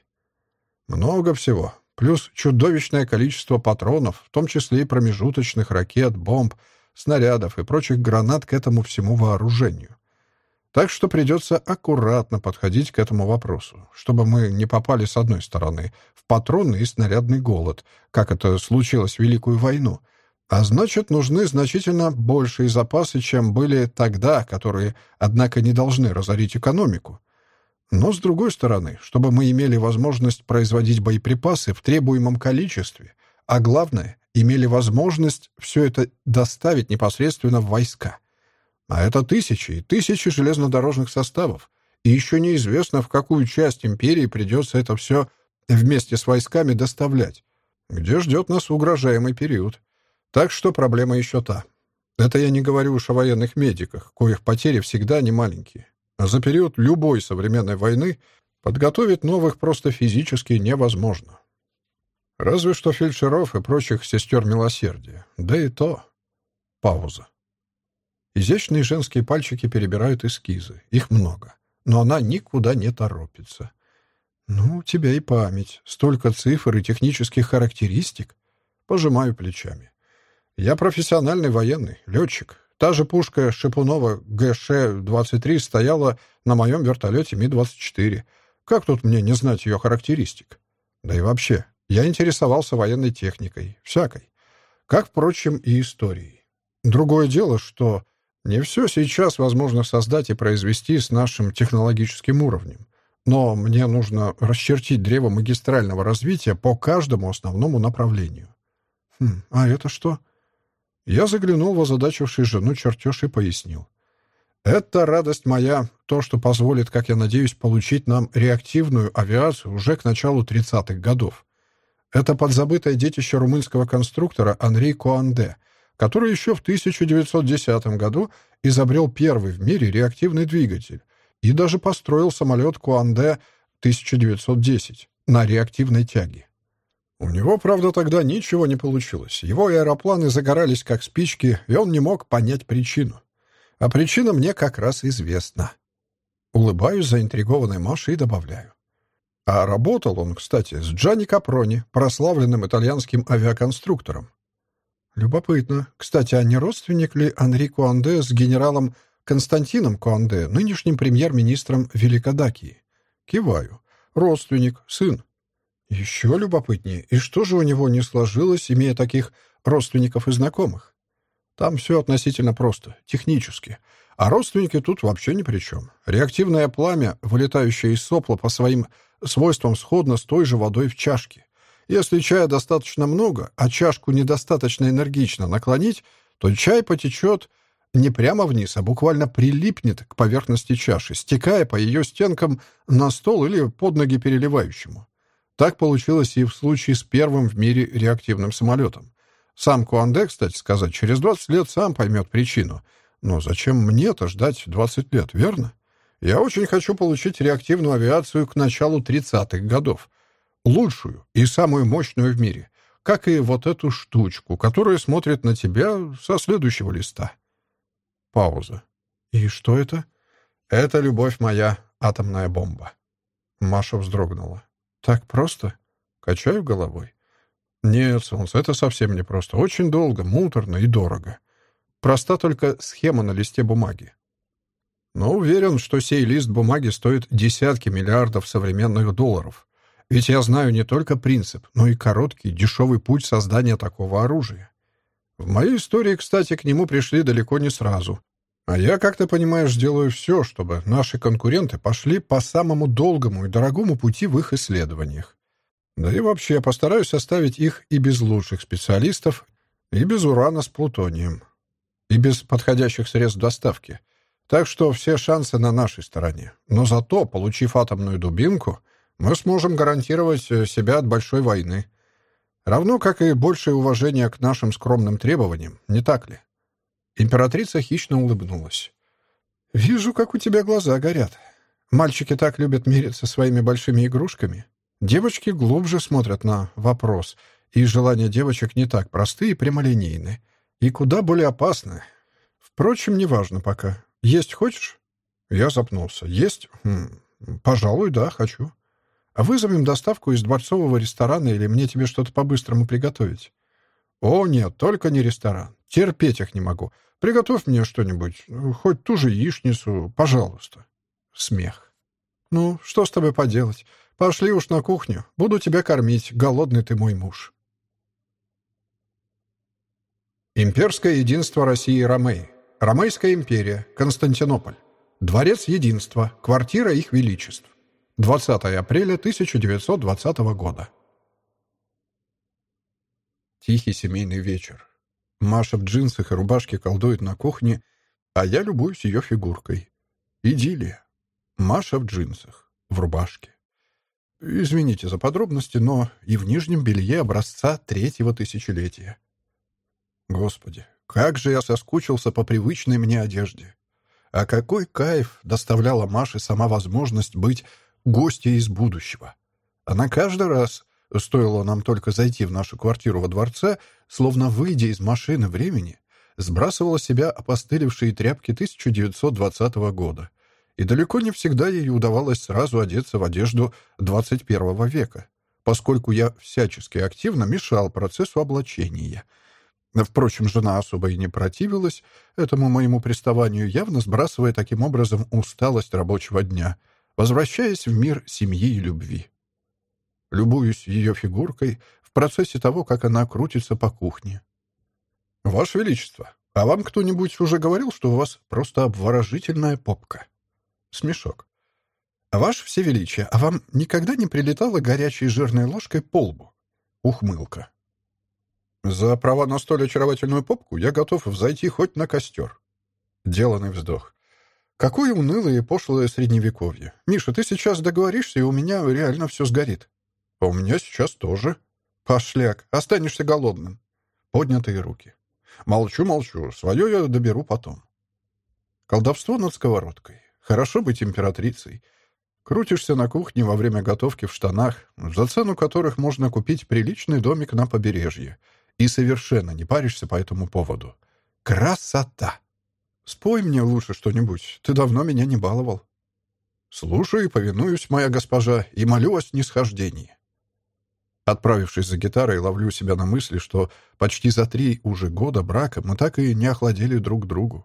Много всего. Плюс чудовищное количество патронов, в том числе и промежуточных ракет, бомб, снарядов и прочих гранат к этому всему вооружению. Так что придется аккуратно подходить к этому вопросу, чтобы мы не попали, с одной стороны, в патронный и снарядный голод, как это случилось в Великую войну, а значит, нужны значительно большие запасы, чем были тогда, которые, однако, не должны разорить экономику. Но, с другой стороны, чтобы мы имели возможность производить боеприпасы в требуемом количестве, а главное, имели возможность все это доставить непосредственно в войска. А это тысячи и тысячи железнодорожных составов. И еще неизвестно, в какую часть империи придется это все вместе с войсками доставлять, где ждет нас угрожаемый период. Так что проблема еще та. Это я не говорю уж о военных медиках, коих потери всегда не маленькие. А за период любой современной войны подготовить новых просто физически невозможно. Разве что фельдшеров и прочих сестер милосердия. Да и то. Пауза. Изящные женские пальчики перебирают эскизы. Их много. Но она никуда не торопится. «Ну, у тебя и память. Столько цифр и технических характеристик». Пожимаю плечами. «Я профессиональный военный, летчик. Та же пушка Шипунова ГШ-23 стояла на моем вертолете Ми-24. Как тут мне не знать ее характеристик? Да и вообще, я интересовался военной техникой, всякой. Как, впрочем, и историей. Другое дело, что не все сейчас возможно создать и произвести с нашим технологическим уровнем. Но мне нужно расчертить древо магистрального развития по каждому основному направлению. Хм, а это что? Я заглянул в озадачивший жену чертеж и пояснил. Это радость моя, то, что позволит, как я надеюсь, получить нам реактивную авиацию уже к началу 30-х годов. Это подзабытое детище румынского конструктора Анри Коанде, который еще в 1910 году изобрел первый в мире реактивный двигатель и даже построил самолет Куанде 1910 на реактивной тяге. У него, правда, тогда ничего не получилось. Его аэропланы загорались как спички, и он не мог понять причину. А причина мне как раз известна. Улыбаюсь заинтригованной Маше и добавляю. А работал он, кстати, с Джанни Капрони, прославленным итальянским авиаконструктором. Любопытно. Кстати, а не родственник ли Анри Куанде с генералом Константином Куанде, нынешним премьер-министром Великодакии? Киваю. Родственник, сын. Еще любопытнее. И что же у него не сложилось, имея таких родственников и знакомых? Там все относительно просто, технически. А родственники тут вообще ни при чем. Реактивное пламя, вылетающее из сопла по своим свойствам сходно с той же водой в чашке. Если чая достаточно много, а чашку недостаточно энергично наклонить, то чай потечет не прямо вниз, а буквально прилипнет к поверхности чаши, стекая по ее стенкам на стол или под ноги переливающему. Так получилось и в случае с первым в мире реактивным самолетом. Сам Куанде, кстати сказать, через 20 лет сам поймет причину. Но зачем мне-то ждать 20 лет, верно? Я очень хочу получить реактивную авиацию к началу 30-х годов лучшую и самую мощную в мире, как и вот эту штучку, которая смотрит на тебя со следующего листа. Пауза. «И что это?» «Это, любовь моя, атомная бомба». Маша вздрогнула. «Так просто?» Качаю головой. «Нет, солнце, это совсем не просто. Очень долго, муторно и дорого. Проста только схема на листе бумаги. Но уверен, что сей лист бумаги стоит десятки миллиардов современных долларов. Ведь я знаю не только принцип, но и короткий, дешевый путь создания такого оружия. В моей истории, кстати, к нему пришли далеко не сразу. А я, как ты понимаешь, делаю все, чтобы наши конкуренты пошли по самому долгому и дорогому пути в их исследованиях. Да и вообще, я постараюсь оставить их и без лучших специалистов, и без урана с плутонием, и без подходящих средств доставки. Так что все шансы на нашей стороне. Но зато, получив атомную дубинку, мы сможем гарантировать э, себя от большой войны. Равно как и большее уважение к нашим скромным требованиям, не так ли? Императрица хищно улыбнулась. «Вижу, как у тебя глаза горят. Мальчики так любят мериться своими большими игрушками. Девочки глубже смотрят на вопрос, и желания девочек не так просты и прямолинейны, и куда более опасны. Впрочем, неважно пока. Есть хочешь?» Я запнулся. «Есть? Хм, пожалуй, да, хочу». А вызовем доставку из дворцового ресторана или мне тебе что-то по-быстрому приготовить? О, нет, только не ресторан. Терпеть их не могу. Приготовь мне что-нибудь, хоть ту же яичницу, пожалуйста. Смех. Ну, что с тобой поделать? Пошли уж на кухню. Буду тебя кормить. Голодный ты мой муж. Имперское единство России и Ромеи. Ромейская империя. Константинополь. Дворец единства. Квартира их величеств. 20 апреля 1920 года. Тихий семейный вечер. Маша в джинсах и рубашке колдует на кухне, а я любуюсь ее фигуркой. Идиллия. Маша в джинсах, в рубашке. Извините за подробности, но и в нижнем белье образца третьего тысячелетия. Господи, как же я соскучился по привычной мне одежде. А какой кайф доставляла Маше сама возможность быть гостьей из будущего. Она каждый раз, стоило нам только зайти в нашу квартиру во дворце, словно выйдя из машины времени, сбрасывала себя опостылевшие тряпки 1920 года. И далеко не всегда ей удавалось сразу одеться в одежду 21 века, поскольку я всячески активно мешал процессу облачения. Впрочем, жена особо и не противилась этому моему приставанию, явно сбрасывая таким образом усталость рабочего дня — возвращаясь в мир семьи и любви. Любуюсь ее фигуркой в процессе того, как она крутится по кухне. «Ваше Величество, а вам кто-нибудь уже говорил, что у вас просто обворожительная попка?» Смешок. «Ваше Всевеличие, а вам никогда не прилетало горячей жирной ложкой по лбу?» Ухмылка. «За права на столь очаровательную попку я готов взойти хоть на костер». Деланный вздох. Какое унылое и пошлое средневековье. Миша, ты сейчас договоришься, и у меня реально все сгорит. А у меня сейчас тоже. Пошляк, останешься голодным. Поднятые руки. Молчу, молчу. Свое я доберу потом. Колдовство над сковородкой. Хорошо быть императрицей. Крутишься на кухне во время готовки в штанах, за цену которых можно купить приличный домик на побережье. И совершенно не паришься по этому поводу. Красота! Спой мне лучше что-нибудь. Ты давно меня не баловал. Слушаю и повинуюсь, моя госпожа, и молю о снисхождении. Отправившись за гитарой, ловлю себя на мысли, что почти за три уже года брака мы так и не охладели друг другу.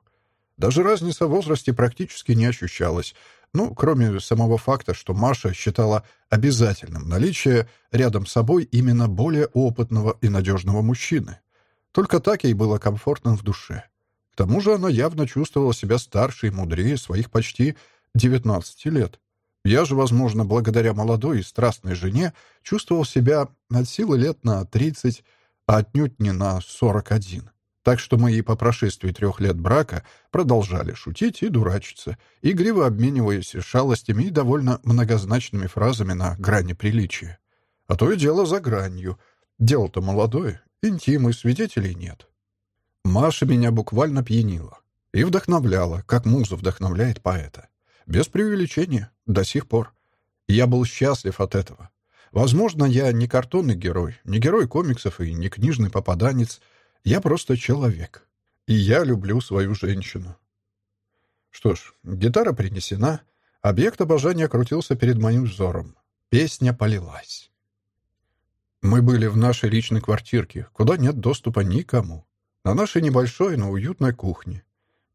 Даже разница в возрасте практически не ощущалась, ну, кроме самого факта, что Маша считала обязательным наличие рядом с собой именно более опытного и надежного мужчины. Только так ей было комфортно в душе. Тому же она явно чувствовала себя старше и мудрее своих почти 19 лет. Я же, возможно, благодаря молодой и страстной жене, чувствовал себя от силы лет на 30, а отнюдь не на 41. Так что мы и по прошествии трех лет брака продолжали шутить и дурачиться, игриво обмениваясь шалостями и довольно многозначными фразами на грани приличия. А то и дело за гранью. Дело-то молодое, интимы, свидетелей нет. Маша меня буквально пьянила и вдохновляла, как муза вдохновляет поэта. Без преувеличения, до сих пор. Я был счастлив от этого. Возможно, я не картонный герой, не герой комиксов и не книжный попаданец. Я просто человек. И я люблю свою женщину. Что ж, гитара принесена. Объект обожания крутился перед моим взором. Песня полилась. Мы были в нашей личной квартирке, куда нет доступа никому на нашей небольшой, но уютной кухне.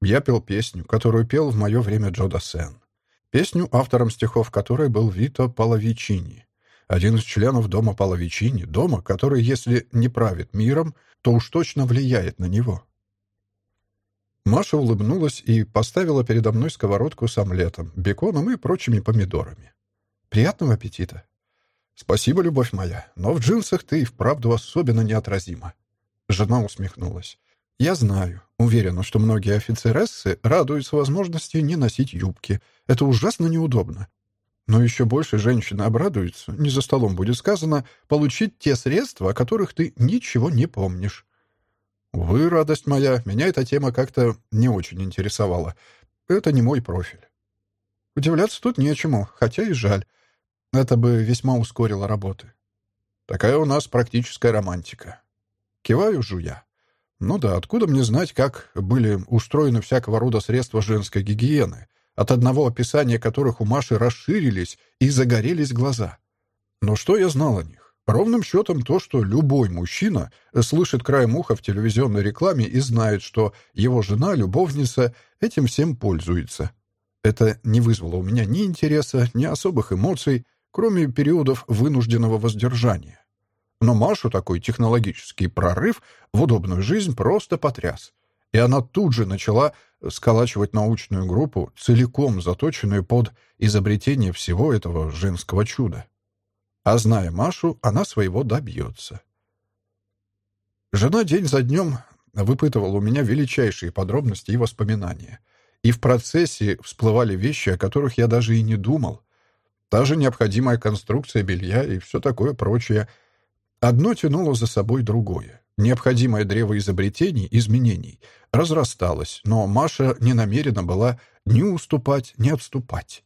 Я пел песню, которую пел в мое время Джо Дассен. Песню, автором стихов которой был Вито Палавичини, один из членов дома Палавичини, дома, который, если не правит миром, то уж точно влияет на него. Маша улыбнулась и поставила передо мной сковородку с омлетом, беконом и прочими помидорами. «Приятного аппетита!» «Спасибо, любовь моя, но в джинсах ты и вправду особенно неотразима». Жена усмехнулась. «Я знаю. Уверена, что многие офицерессы радуются возможности не носить юбки. Это ужасно неудобно. Но еще больше женщины обрадуются, не за столом будет сказано, получить те средства, о которых ты ничего не помнишь. Увы, радость моя, меня эта тема как-то не очень интересовала. Это не мой профиль. Удивляться тут нечему, хотя и жаль. Это бы весьма ускорило работы. Такая у нас практическая романтика. Киваю, жуя. Ну да, откуда мне знать, как были устроены всякого рода средства женской гигиены, от одного описания которых у Маши расширились и загорелись глаза. Но что я знал о них? Ровным счетом то, что любой мужчина слышит краем уха в телевизионной рекламе и знает, что его жена, любовница, этим всем пользуется. Это не вызвало у меня ни интереса, ни особых эмоций, кроме периодов вынужденного воздержания. Но Машу такой технологический прорыв в удобную жизнь просто потряс. И она тут же начала сколачивать научную группу, целиком заточенную под изобретение всего этого женского чуда. А зная Машу, она своего добьется. Жена день за днем выпытывала у меня величайшие подробности и воспоминания. И в процессе всплывали вещи, о которых я даже и не думал. Та же необходимая конструкция белья и все такое прочее. Одно тянуло за собой другое. Необходимое древо изобретений, изменений, разрасталось, но Маша не намерена была ни уступать, ни отступать.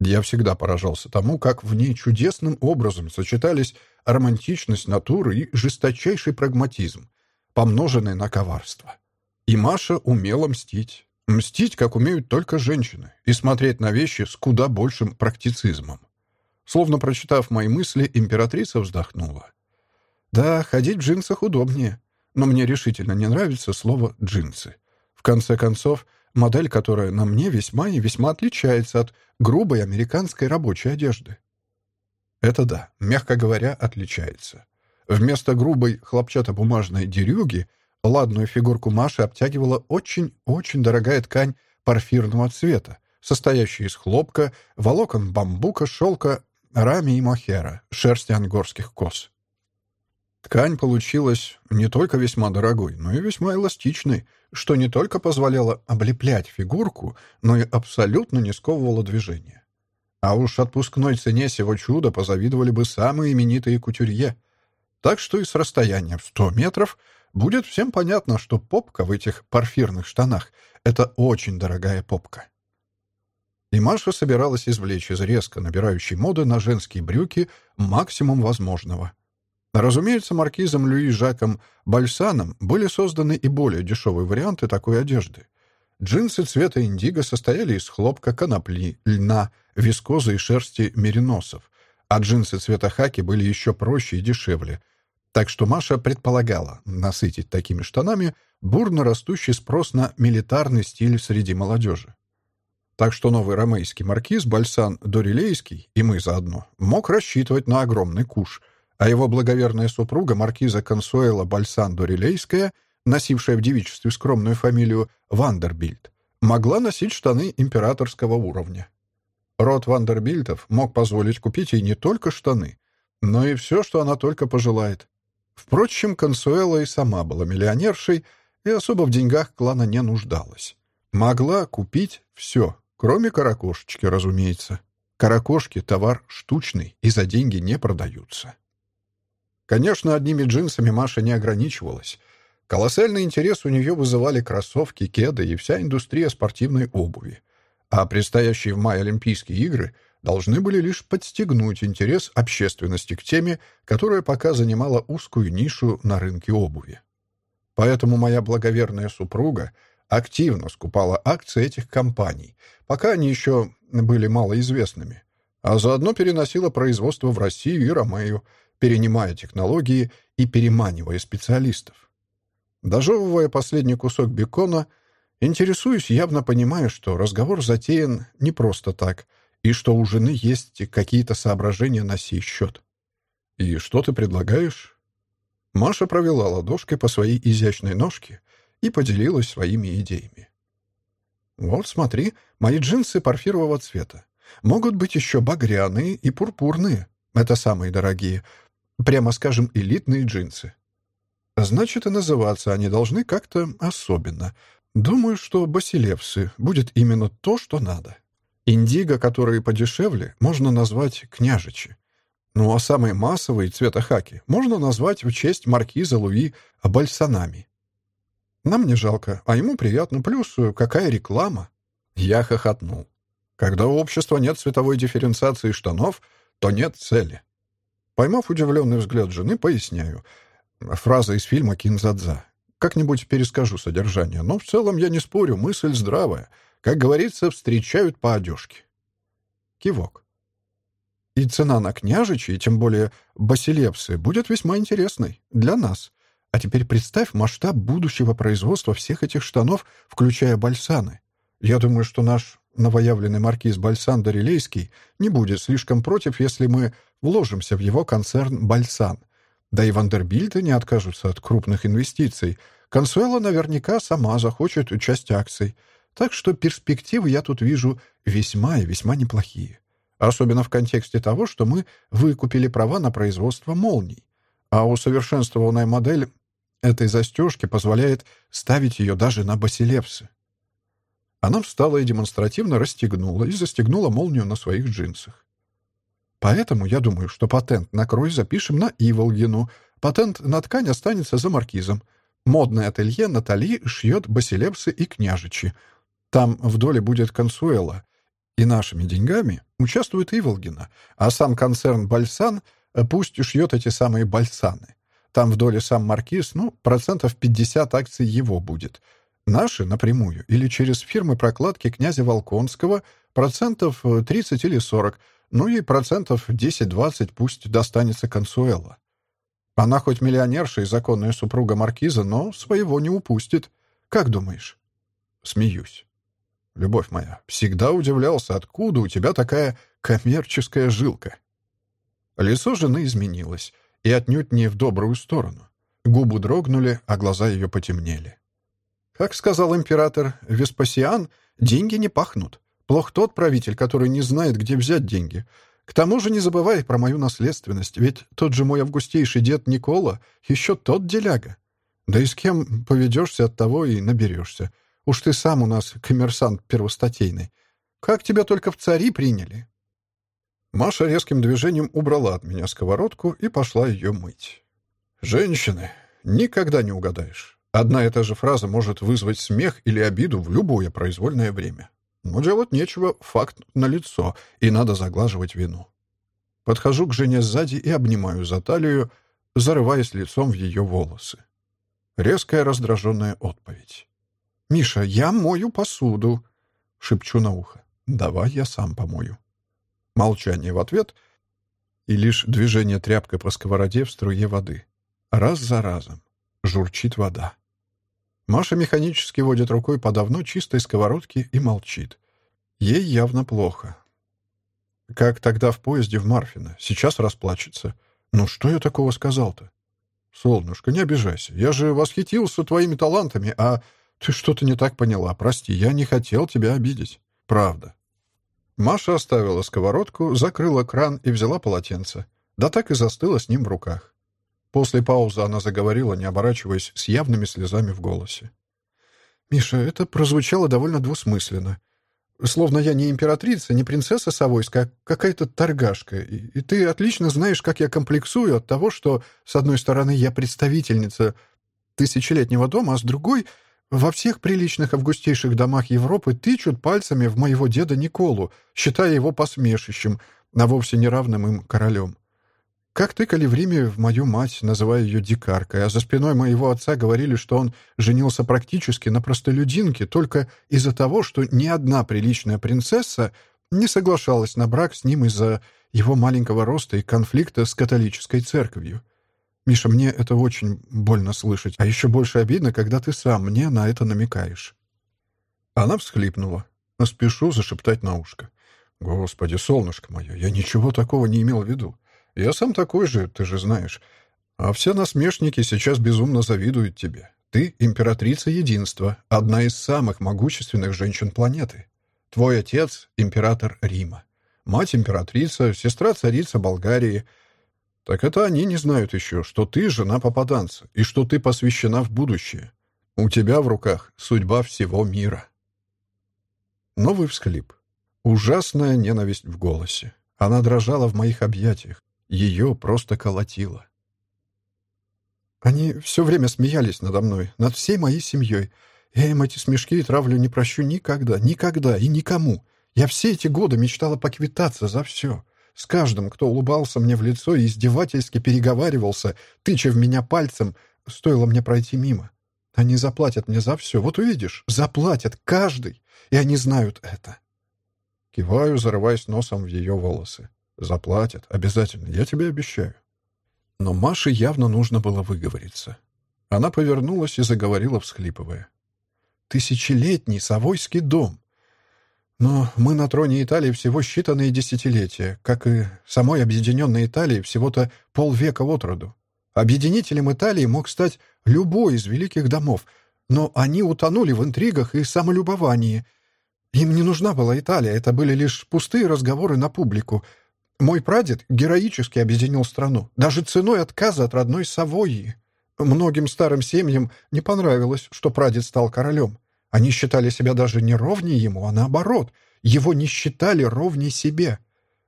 Я всегда поражался тому, как в ней чудесным образом сочетались романтичность натуры и жесточайший прагматизм, помноженный на коварство. И Маша умела мстить. Мстить, как умеют только женщины, и смотреть на вещи с куда большим практицизмом. Словно прочитав мои мысли, императрица вздохнула. «Да, ходить в джинсах удобнее, но мне решительно не нравится слово «джинсы». В конце концов, модель, которая на мне весьма и весьма отличается от грубой американской рабочей одежды. Это да, мягко говоря, отличается. Вместо грубой хлопчатобумажной дерюги ладную фигурку Маши обтягивала очень-очень дорогая ткань порфирного цвета, состоящая из хлопка, волокон бамбука, шелка, рами и мохера, шерсти ангорских коз. Ткань получилась не только весьма дорогой, но и весьма эластичной, что не только позволяло облеплять фигурку, но и абсолютно не сковывало движение. А уж отпускной цене сего чуда позавидовали бы самые именитые кутюрье. Так что и с расстояния в 100 метров будет всем понятно, что попка в этих парфирных штанах — это очень дорогая попка. И Маша собиралась извлечь из резко набирающей моды на женские брюки максимум возможного — Разумеется, маркизом Луи Жаком Бальсаном были созданы и более дешевые варианты такой одежды. Джинсы цвета индиго состояли из хлопка, конопли, льна, вискозы и шерсти мериносов, а джинсы цвета хаки были еще проще и дешевле. Так что Маша предполагала насытить такими штанами бурно растущий спрос на милитарный стиль среди молодежи. Так что новый ромейский маркиз Бальсан Дорилейский, и мы заодно, мог рассчитывать на огромный куш — а его благоверная супруга, маркиза Консуэла Бальсан-Дорилейская, носившая в девичестве скромную фамилию Вандербильд, могла носить штаны императорского уровня. Род Вандербильтов мог позволить купить ей не только штаны, но и все, что она только пожелает. Впрочем, Консуэла и сама была миллионершей и особо в деньгах клана не нуждалась. Могла купить все, кроме каракошечки, разумеется. Каракошки — товар штучный и за деньги не продаются. Конечно, одними джинсами Маша не ограничивалась. Колоссальный интерес у нее вызывали кроссовки, кеды и вся индустрия спортивной обуви. А предстоящие в мае Олимпийские игры должны были лишь подстегнуть интерес общественности к теме, которая пока занимала узкую нишу на рынке обуви. Поэтому моя благоверная супруга активно скупала акции этих компаний, пока они еще были малоизвестными, а заодно переносила производство в Россию и Ромею, перенимая технологии и переманивая специалистов. Дожевывая последний кусок бекона, интересуюсь, явно понимая, что разговор затеян не просто так, и что у жены есть какие-то соображения на сей счет. «И что ты предлагаешь?» Маша провела ладошкой по своей изящной ножке и поделилась своими идеями. «Вот, смотри, мои джинсы парфирового цвета. Могут быть еще багряные и пурпурные. Это самые дорогие прямо скажем, элитные джинсы. Значит, и называться они должны как-то особенно. Думаю, что басилевсы будет именно то, что надо. Индиго, которые подешевле, можно назвать княжичи. Ну а самые массовые цвета хаки можно назвать в честь маркиза Луи Бальсанами. Нам не жалко, а ему приятно. Плюс какая реклама? Я хохотнул. Когда у общества нет цветовой дифференциации штанов, то нет цели. Поймав удивленный взгляд жены, поясняю. Фраза из фильма «Кинзадза». Как-нибудь перескажу содержание, но в целом я не спорю, мысль здравая. Как говорится, встречают по одежке. Кивок. И цена на княжичи, и тем более басилепсы, будет весьма интересной для нас. А теперь представь масштаб будущего производства всех этих штанов, включая бальсаны. Я думаю, что наш новоявленный маркиз Бальсан Дорилейский не будет слишком против, если мы вложимся в его концерн «Бальсан». Да и Вандербильты не откажутся от крупных инвестиций. Консуэла наверняка сама захочет часть акций. Так что перспективы я тут вижу весьма и весьма неплохие. Особенно в контексте того, что мы выкупили права на производство молний. А усовершенствованная модель этой застежки позволяет ставить ее даже на басилепсы. Она встала и демонстративно расстегнула и застегнула молнию на своих джинсах. Поэтому я думаю, что патент на крой запишем на Иволгину. Патент на ткань останется за маркизом. Модное ателье Натали шьет басилепсы и княжичи. Там в доле будет консуэла. И нашими деньгами участвует Иволгина, а сам концерн «Бальсан» пусть шьет эти самые «Бальсаны». Там в доле сам маркиз, ну, процентов 50 акций его будет — Наши напрямую или через фирмы прокладки князя Волконского процентов 30 э, или 40, ну и процентов 10-20 пусть достанется Консуэла. Она хоть миллионерша и законная супруга маркиза, но своего не упустит. Как думаешь? Смеюсь. Любовь моя, всегда удивлялся, откуда у тебя такая коммерческая жилка. Лицо жены изменилось, и отнюдь не в добрую сторону. Губы дрогнули, а глаза ее потемнели. Как сказал император Веспасиан, деньги не пахнут. Плох тот правитель, который не знает, где взять деньги. К тому же не забывай про мою наследственность, ведь тот же мой августейший дед Никола еще тот деляга. Да и с кем поведешься, от того и наберешься. Уж ты сам у нас коммерсант первостатейный. Как тебя только в цари приняли?» Маша резким движением убрала от меня сковородку и пошла ее мыть. «Женщины, никогда не угадаешь. Одна и та же фраза может вызвать смех или обиду в любое произвольное время. Делать нечего, факт налицо, и надо заглаживать вину. Подхожу к жене сзади и обнимаю за талию, зарываясь лицом в ее волосы. Резкая раздраженная отповедь. «Миша, я мою посуду!» — шепчу на ухо. «Давай я сам помою». Молчание в ответ и лишь движение тряпкой по сковороде в струе воды. Раз за разом. Журчит вода. Маша механически водит рукой по давно чистой сковородке и молчит. Ей явно плохо. Как тогда в поезде в Марфино. Сейчас расплачется. Ну что я такого сказал-то? Солнышко, не обижайся. Я же восхитился твоими талантами, а ты что-то не так поняла. Прости, я не хотел тебя обидеть. Правда. Маша оставила сковородку, закрыла кран и взяла полотенце. Да так и застыла с ним в руках. После паузы она заговорила, не оборачиваясь, с явными слезами в голосе. «Миша, это прозвучало довольно двусмысленно. Словно я не императрица, не принцесса Савойская, а какая-то торгашка. И, и ты отлично знаешь, как я комплексую от того, что, с одной стороны, я представительница тысячелетнего дома, а с другой — во всех приличных августейших домах Европы тычут пальцами в моего деда Николу, считая его посмешищем, а вовсе неравным им королем. Как тыкали в Риме в мою мать, называя ее дикаркой, а за спиной моего отца говорили, что он женился практически на простолюдинке только из-за того, что ни одна приличная принцесса не соглашалась на брак с ним из-за его маленького роста и конфликта с католической церковью. Миша, мне это очень больно слышать, а еще больше обидно, когда ты сам мне на это намекаешь. Она всхлипнула. Спешу зашептать на ушко. «Господи, солнышко мое, я ничего такого не имел в виду. Я сам такой же, ты же знаешь. А все насмешники сейчас безумно завидуют тебе. Ты — императрица единства, одна из самых могущественных женщин планеты. Твой отец — император Рима. Мать — императрица, сестра — царица Болгарии. Так это они не знают еще, что ты — жена попаданца, и что ты посвящена в будущее. У тебя в руках судьба всего мира. Новый всхлип. Ужасная ненависть в голосе. Она дрожала в моих объятиях. Ее просто колотило. Они все время смеялись надо мной, над всей моей семьей. Я им эти смешки и травлю не прощу никогда, никогда и никому. Я все эти годы мечтала поквитаться за все. С каждым, кто улыбался мне в лицо и издевательски переговаривался, тыча в меня пальцем, стоило мне пройти мимо. Они заплатят мне за все, вот увидишь, заплатят каждый, и они знают это. Киваю, зарываясь носом в ее волосы. Заплатят. Обязательно. Я тебе обещаю. Но Маше явно нужно было выговориться. Она повернулась и заговорила, всхлипывая. «Тысячелетний Савойский дом. Но мы на троне Италии всего считанные десятилетия, как и самой объединенной Италии всего-то полвека от роду. Объединителем Италии мог стать любой из великих домов, но они утонули в интригах и самолюбовании. Им не нужна была Италия, это были лишь пустые разговоры на публику. Мой прадед героически объединил страну, даже ценой отказа от родной Савойи. Многим старым семьям не понравилось, что прадед стал королем. Они считали себя даже не ровнее ему, а наоборот, его не считали ровней себе.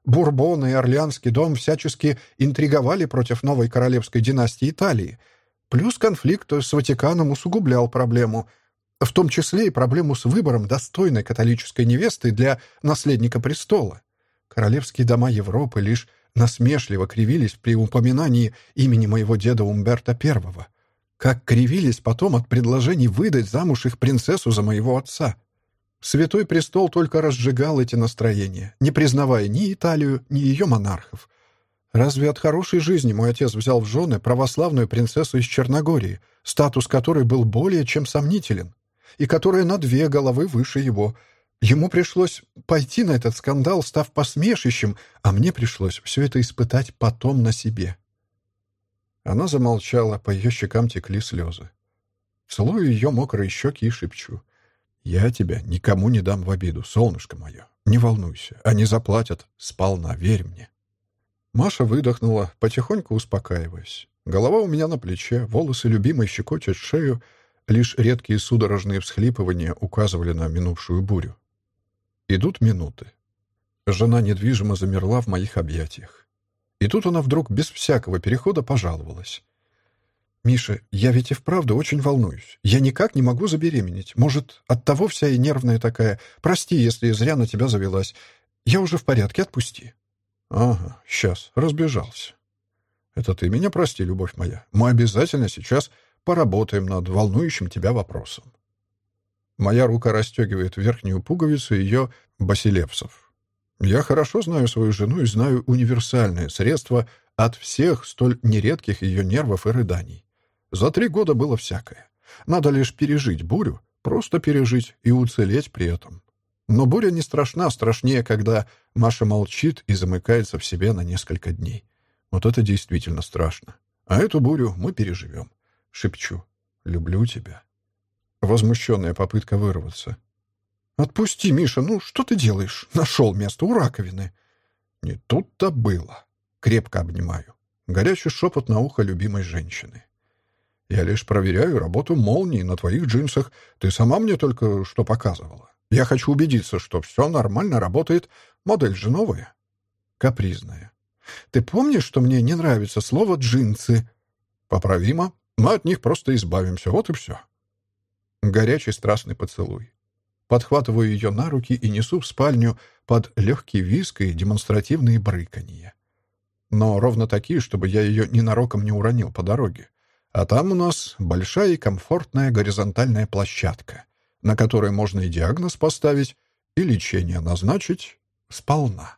Бурбоны и Орлеанский дом всячески интриговали против новой королевской династии Италии. Плюс конфликт с Ватиканом усугублял проблему, в том числе и проблему с выбором достойной католической невесты для наследника престола. Королевские дома Европы лишь насмешливо кривились при упоминании имени моего деда Умберта I. Как кривились потом от предложений выдать замуж их принцессу за моего отца. Святой престол только разжигал эти настроения, не признавая ни Италию, ни ее монархов. Разве от хорошей жизни мой отец взял в жены православную принцессу из Черногории, статус которой был более чем сомнителен, и которая на две головы выше его? Ему пришлось пойти на этот скандал, став посмешищем, а мне пришлось все это испытать потом на себе. Она замолчала, по ее щекам текли слезы. Целую ее мокрые щеки и шепчу — «Я тебя никому не дам в обиду, солнышко мое. Не волнуйся, они заплатят сполна, верь мне». Маша выдохнула, потихоньку успокаиваясь. Голова у меня на плече, волосы любимой щекочут шею, лишь редкие судорожные всхлипывания указывали на минувшую бурю. Идут минуты. Жена недвижимо замерла в моих объятиях. И тут она вдруг без всякого перехода пожаловалась. «Миша, я ведь и вправду очень волнуюсь. Я никак не могу забеременеть. Может, оттого вся и нервная такая. Прости, если зря на тебя завелась. Я уже в порядке, отпусти». «Ага, сейчас, разбежался». «Это ты меня прости, любовь моя. Мы обязательно сейчас поработаем над волнующим тебя вопросом». Моя рука расстегивает верхнюю пуговицу ее басилевсов. Я хорошо знаю свою жену и знаю универсальное средство от всех столь нередких ее нервов и рыданий. За три года было всякое. Надо лишь пережить бурю, просто пережить и уцелеть при этом. Но буря не страшна, страшнее, когда Маша молчит и замыкается в себе на несколько дней. Вот это действительно страшно. А эту бурю мы переживем. Шепчу. «Люблю тебя». Возмущенная попытка вырваться. «Отпусти, Миша, ну что ты делаешь? Нашел место у раковины». Не тут-то было. Крепко обнимаю. Горячий шепот на ухо любимой женщины. Я лишь проверяю работу молнии на твоих джинсах. Ты сама мне только что показывала. Я хочу убедиться, что все нормально работает. Модель же новая. Капризная. Ты помнишь, что мне не нравится слово «джинсы»? Поправимо. Мы от них просто избавимся. Вот и все. Горячий страстный поцелуй. Подхватываю ее на руки и несу в спальню под легкий виск и демонстративные брыканья. Но ровно такие, чтобы я ее ненароком не уронил по дороге. А там у нас большая и комфортная горизонтальная площадка, на которой можно и диагноз поставить, и лечение назначить сполна.